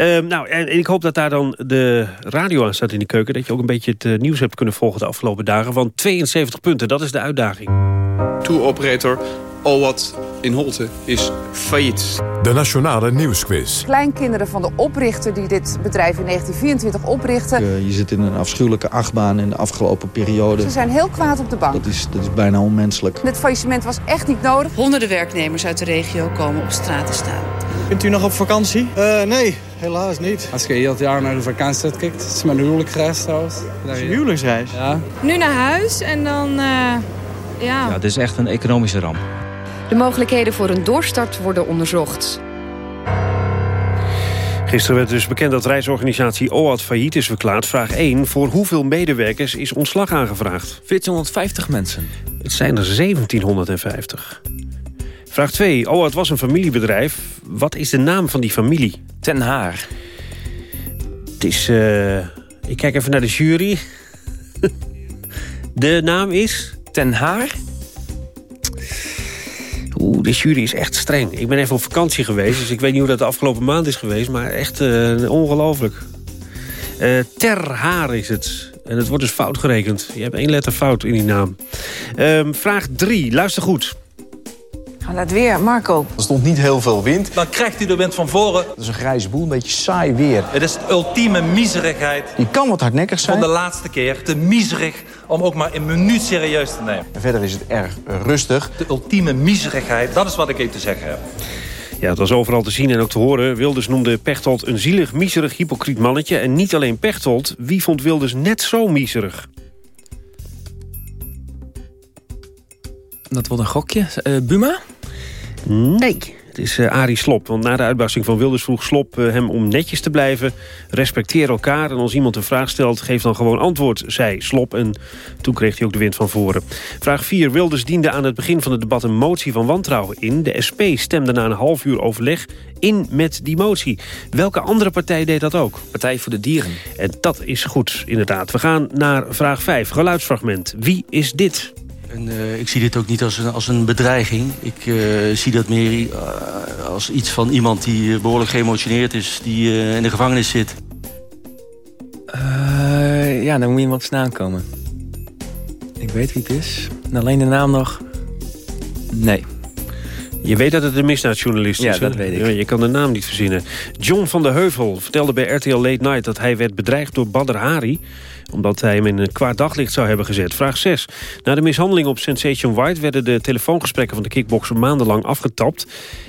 Uh, nou, en, ik hoop dat daar dan de radio aan staat in de keuken. Dat je ook een beetje het uh, nieuws hebt kunnen volgen de afgelopen dagen. Want 72 punten, dat is de uitdaging. Tour operator al wat in Holte is failliet. De Nationale Nieuwsquiz. Kleinkinderen van de oprichter die dit bedrijf in 1924 oprichtte. Uh, je zit in een afschuwelijke achtbaan in de afgelopen periode. Ze zijn heel kwaad op de bank. Dat is, dat is bijna onmenselijk. Dit faillissement was echt niet nodig. Honderden werknemers uit de regio komen op straat te staan. Bent u nog op vakantie? Uh, nee, helaas niet. Als je heel het jaar naar de vakantie kijkt, het is mijn huwelijksreis trouwens. Dat is een huwelijksreis? Ja. Nu naar huis en dan, uh, ja... Ja, het is echt een economische ramp. De mogelijkheden voor een doorstart worden onderzocht. Gisteren werd dus bekend dat reisorganisatie OAT failliet is verklaard. Vraag 1. Voor hoeveel medewerkers is ontslag aangevraagd? 1450 mensen. Het zijn er 1750. Vraag 2. OAT was een familiebedrijf. Wat is de naam van die familie? Ten Haar. Het is... Uh, ik kijk even naar de jury. de naam is? Ten Haar. Oeh, de jury is echt streng. Ik ben even op vakantie geweest, dus ik weet niet hoe dat de afgelopen maand is geweest. Maar echt uh, ongelooflijk. Uh, ter Haar is het. En het wordt dus fout gerekend. Je hebt één letter fout in die naam. Uh, vraag 3, luister goed. Gaan het weer, Marco. Er stond niet heel veel wind. Dan krijgt u de wind van voren. Dat is een grijze boel, een beetje saai weer. Het is de ultieme miserigheid. Die kan wat hardnekkig zijn. Van de laatste keer. Te miserig om ook maar een minuut serieus te nemen. En verder is het erg rustig. De ultieme miserigheid, dat is wat ik even te zeggen heb. Ja, het was overal te zien en ook te horen. Wilders noemde Pechtold een zielig, miserig, hypocriet mannetje. En niet alleen Pechtold. Wie vond Wilders net zo miserig? Dat wordt een gokje. Uh, Buma? Nee, het is uh, Arie Slop. Want na de uitbarsting van Wilders vroeg Slop uh, hem om netjes te blijven. Respecteer elkaar en als iemand een vraag stelt, geef dan gewoon antwoord, zei Slop. En toen kreeg hij ook de wind van voren. Vraag 4. Wilders diende aan het begin van het debat een motie van wantrouwen in. De SP stemde na een half uur overleg in met die motie. Welke andere partij deed dat ook? Partij voor de Dieren. En dat is goed, inderdaad. We gaan naar vraag 5. Geluidsfragment. Wie is dit? En, uh, ik zie dit ook niet als een, als een bedreiging. Ik uh, zie dat meer uh, als iets van iemand die behoorlijk geëmotioneerd is... die in de gevangenis zit. ja, dan moet je op zijn naam komen. Ik weet wie het is. En alleen de naam nog... Nee. Je weet dat het een misdaadjournalist is. Ja, dat weet ik. Je kan de naam niet verzinnen. John van der Heuvel vertelde bij RTL Late Night... dat hij werd bedreigd door Badr Hari omdat hij hem in een kwaad daglicht zou hebben gezet. Vraag 6. Na de mishandeling op Sensation White... werden de telefoongesprekken van de kickbokser maandenlang afgetapt.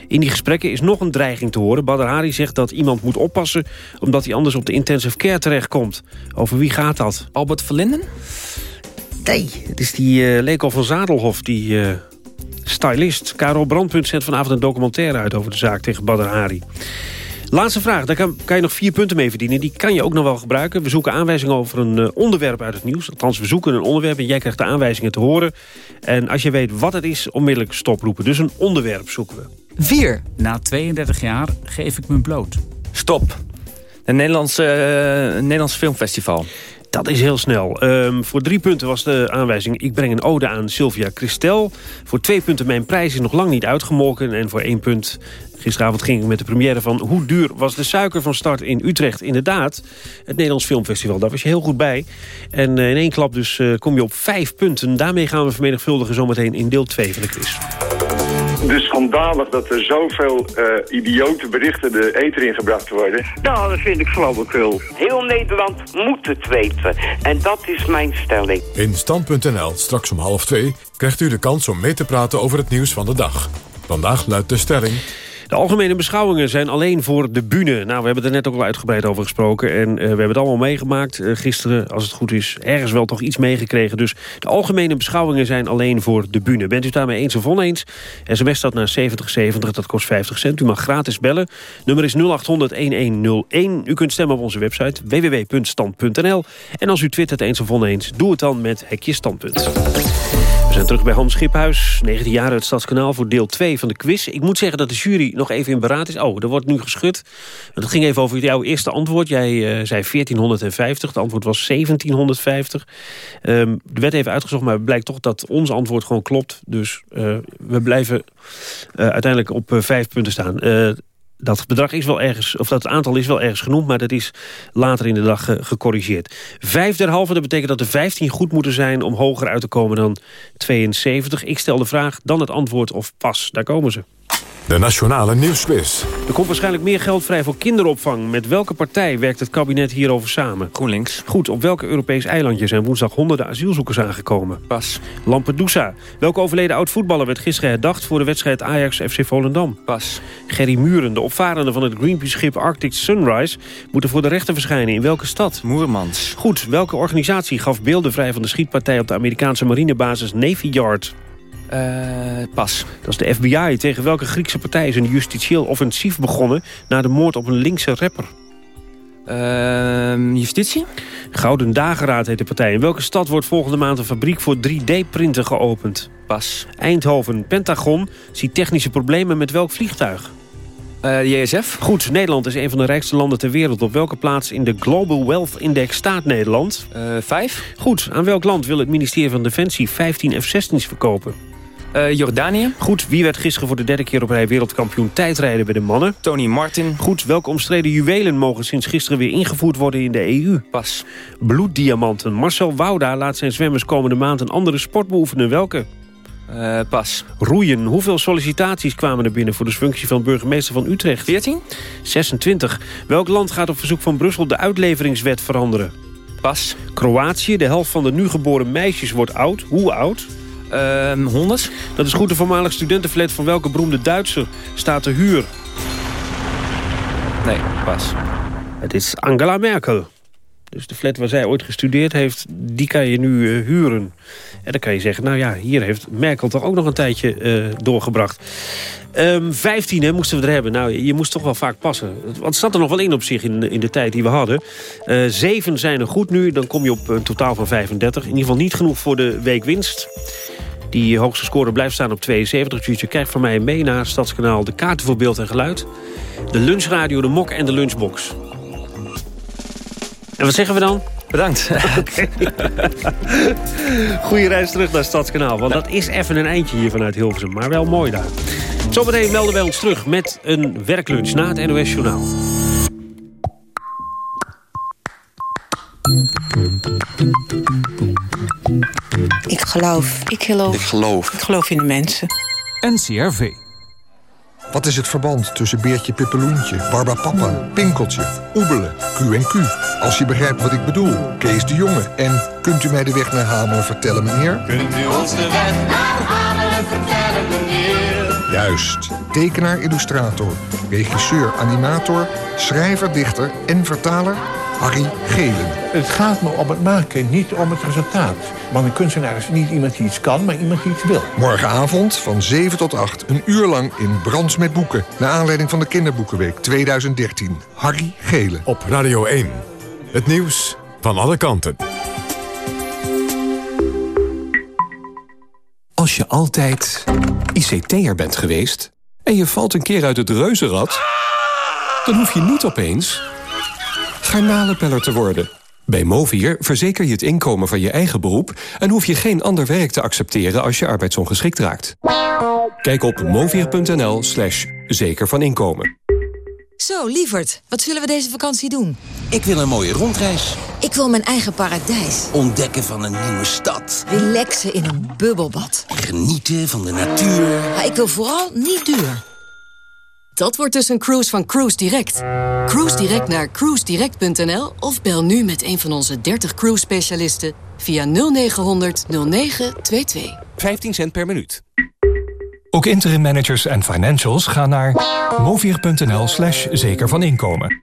In die gesprekken is nog een dreiging te horen. Badr Hari zegt dat iemand moet oppassen... omdat hij anders op de intensive care terechtkomt. Over wie gaat dat? Albert Verlinden? Nee, het is die uh, Leko van Zadelhof, die... Uh, stylist. Karel Brandpunt zendt vanavond een documentaire uit over de zaak tegen Badr Hari. Laatste vraag, daar kan, kan, je nog vier punten mee verdienen. Die kan je ook nog wel gebruiken. We zoeken aanwijzingen over een uh, onderwerp uit het nieuws. Althans, we zoeken een onderwerp en jij krijgt de aanwijzingen te horen. En als je weet wat het is, onmiddellijk stoproepen. Dus een onderwerp zoeken we. 4. Na 32 jaar geef ik me bloot. Stop. Een Nederlands, uh, Nederlands filmfestival. Dat is heel snel. Ehm, voor drie punten was de aanwijzing... ik breng een ode aan Sylvia Christel. Voor twee punten mijn prijs is nog lang niet uitgemolken. En voor één punt Gisteravond ging ik met de première van Hoe duur was de suiker van start in Utrecht. Inderdaad, het Nederlands Filmfestival. Daar was je heel goed bij. En in één klap dus kom je op vijf punten. Daarmee gaan we vermenigvuldigen zometeen in deel 2 van de quiz dus schandalig dat er zoveel uh, idiote berichten de eter ingebracht worden. Nou, dat vind ik flauwekul. Heel Nederland moet het weten. En dat is mijn stelling. In Stand.nl, straks om half twee, krijgt u de kans om mee te praten over het nieuws van de dag. Vandaag luidt de stelling... De algemene beschouwingen zijn alleen voor de bühne. Nou, we hebben er net ook al uitgebreid over gesproken. En uh, we hebben het allemaal meegemaakt. Uh, gisteren, als het goed is, ergens wel toch iets meegekregen. Dus de algemene beschouwingen zijn alleen voor de bühne. Bent u daarmee eens of oneens? SMS staat naar 7070, dat kost 50 cent. U mag gratis bellen. Nummer is 0800-1101. U kunt stemmen op onze website www.stand.nl. En als u twittert eens of oneens, doe het dan met Hekje Standpunt. We zijn terug bij Hans Schiphuis, 19 jaar uit Stadskanaal... voor deel 2 van de quiz. Ik moet zeggen dat de jury nog even in beraad is. Oh, er wordt nu geschud. Het ging even over jouw eerste antwoord. Jij uh, zei 1450, het antwoord was 1750. Um, er werd even uitgezocht, maar het blijkt toch dat ons antwoord gewoon klopt. Dus uh, we blijven uh, uiteindelijk op vijf punten staan dat bedrag is wel ergens, of dat aantal is wel ergens genoemd... maar dat is later in de dag gecorrigeerd. Vijf derhalve, dat betekent dat er 15 goed moeten zijn... om hoger uit te komen dan 72. Ik stel de vraag, dan het antwoord of pas. Daar komen ze. De Nationale Nieuwsquiz. Er komt waarschijnlijk meer geld vrij voor kinderopvang. Met welke partij werkt het kabinet hierover samen? GroenLinks. Goed, op welke Europees eilandje zijn woensdag honderden asielzoekers aangekomen? Pas. Lampedusa. Welke overleden oud-voetballer werd gisteren herdacht... voor de wedstrijd Ajax-FC Volendam? Pas. Gerry Muren, de opvarende van het Greenpeace-schip Arctic Sunrise... moeten voor de rechter verschijnen. In welke stad? Moermans. Goed, welke organisatie gaf beelden vrij van de schietpartij... op de Amerikaanse marinebasis Navy Yard? Uh, pas. Dat is de FBI. Tegen welke Griekse partij is een justitieel offensief begonnen... na de moord op een linkse rapper? Uh, justitie? Gouden Dageraad heet de partij. In welke stad wordt volgende maand een fabriek voor 3D-printen geopend? Pas. Eindhoven. Pentagon ziet technische problemen met welk vliegtuig? Uh, JSF. Goed, Nederland is een van de rijkste landen ter wereld. Op welke plaats in de Global Wealth Index staat Nederland? Uh, vijf. Goed, aan welk land wil het ministerie van Defensie 15 F-16's verkopen? Uh, Jordanië. Goed, wie werd gisteren voor de derde keer op rij wereldkampioen tijdrijden bij de mannen? Tony Martin. Goed, welke omstreden juwelen mogen sinds gisteren weer ingevoerd worden in de EU? Pas. Bloeddiamanten. Marcel Wouda laat zijn zwemmers komende maand een andere sport beoefenen. Welke? Uh, pas. Roeien. Hoeveel sollicitaties kwamen er binnen voor de functie van burgemeester van Utrecht? 14. 26. Welk land gaat op verzoek van Brussel de uitleveringswet veranderen? Pas. Kroatië. De helft van de nu geboren meisjes wordt oud. Hoe oud? Uh, 100. Dat is goed. De voormalig studentenflat van welke beroemde Duitser staat te huur? Nee, pas. Het is Angela Merkel. Dus de flat waar zij ooit gestudeerd heeft, die kan je nu uh, huren. En dan kan je zeggen, nou ja, hier heeft Merkel toch ook nog een tijdje uh, doorgebracht. Um, 15 hè, moesten we er hebben. Nou, je moest toch wel vaak passen. Want het zat er nog wel in op zich in, in de tijd die we hadden. Uh, zeven zijn er goed nu, dan kom je op een totaal van 35. In ieder geval niet genoeg voor de weekwinst. Die hoogste score blijft staan op 72. Dus je krijgt van mij mee naar Stadskanaal de kaarten voor beeld en geluid. De lunchradio, de mok en de lunchbox. En wat zeggen we dan? Bedankt. Okay. Goeie reis terug naar Stadskanaal. Want dat is even een eindje hier vanuit Hilversum. Maar wel mooi daar. Zometeen melden wij ons terug met een werklunch na het NOS Journaal. Ik geloof. Ik geloof. Ik geloof. Ik geloof in de mensen. NCRV. Wat is het verband tussen Beertje Pippeloentje, Barbapapa, Pinkeltje, Oebelen, Q&Q? Als je begrijpt wat ik bedoel, Kees de Jonge. En kunt u mij de weg naar Hamelen vertellen, meneer? Kunt u ons de weg naar Hamelen vertellen, meneer? Juist. Tekenaar, illustrator, regisseur, animator, schrijver, dichter en vertaler... Harry Gelen. Het gaat me om het maken, niet om het resultaat. Want een kunstenaar is niet iemand die iets kan, maar iemand die iets wil. Morgenavond van 7 tot 8, een uur lang in Brands met Boeken. Naar aanleiding van de Kinderboekenweek 2013. Harry Gelen. Op Radio 1. Het nieuws van alle kanten. Als je altijd ICT'er bent geweest en je valt een keer uit het reuzenrad... dan hoef je niet opeens garnalenpeller te worden. Bij Movier verzeker je het inkomen van je eigen beroep... en hoef je geen ander werk te accepteren als je arbeidsongeschikt raakt. Kijk op movier.nl slash zeker van inkomen. Zo, lieverd, wat zullen we deze vakantie doen? Ik wil een mooie rondreis. Ik wil mijn eigen paradijs. Ontdekken van een nieuwe stad. Relaxen in een bubbelbad. Genieten van de natuur. Maar ik wil vooral niet duur. Dat wordt dus een cruise van Cruise Direct. Cruise Direct naar cruisedirect.nl of bel nu met een van onze 30 cruise specialisten via 0900 0922. 15 cent per minuut. Ook interim managers en financials gaan naar movier.nl slash zeker van inkomen.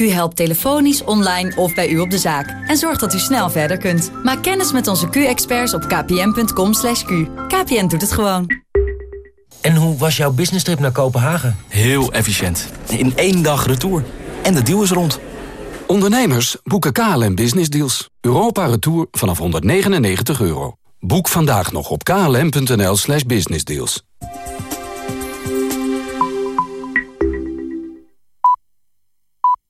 Q helpt telefonisch, online of bij u op de zaak. En zorgt dat u snel verder kunt. Maak kennis met onze Q-experts op kpn.com. /q. KPN doet het gewoon. En hoe was jouw business trip naar Kopenhagen? Heel efficiënt. In één dag retour. En de deal is rond. Ondernemers boeken KLM Business Deals. Europa Retour vanaf 199 euro. Boek vandaag nog op klm.nl slash businessdeals.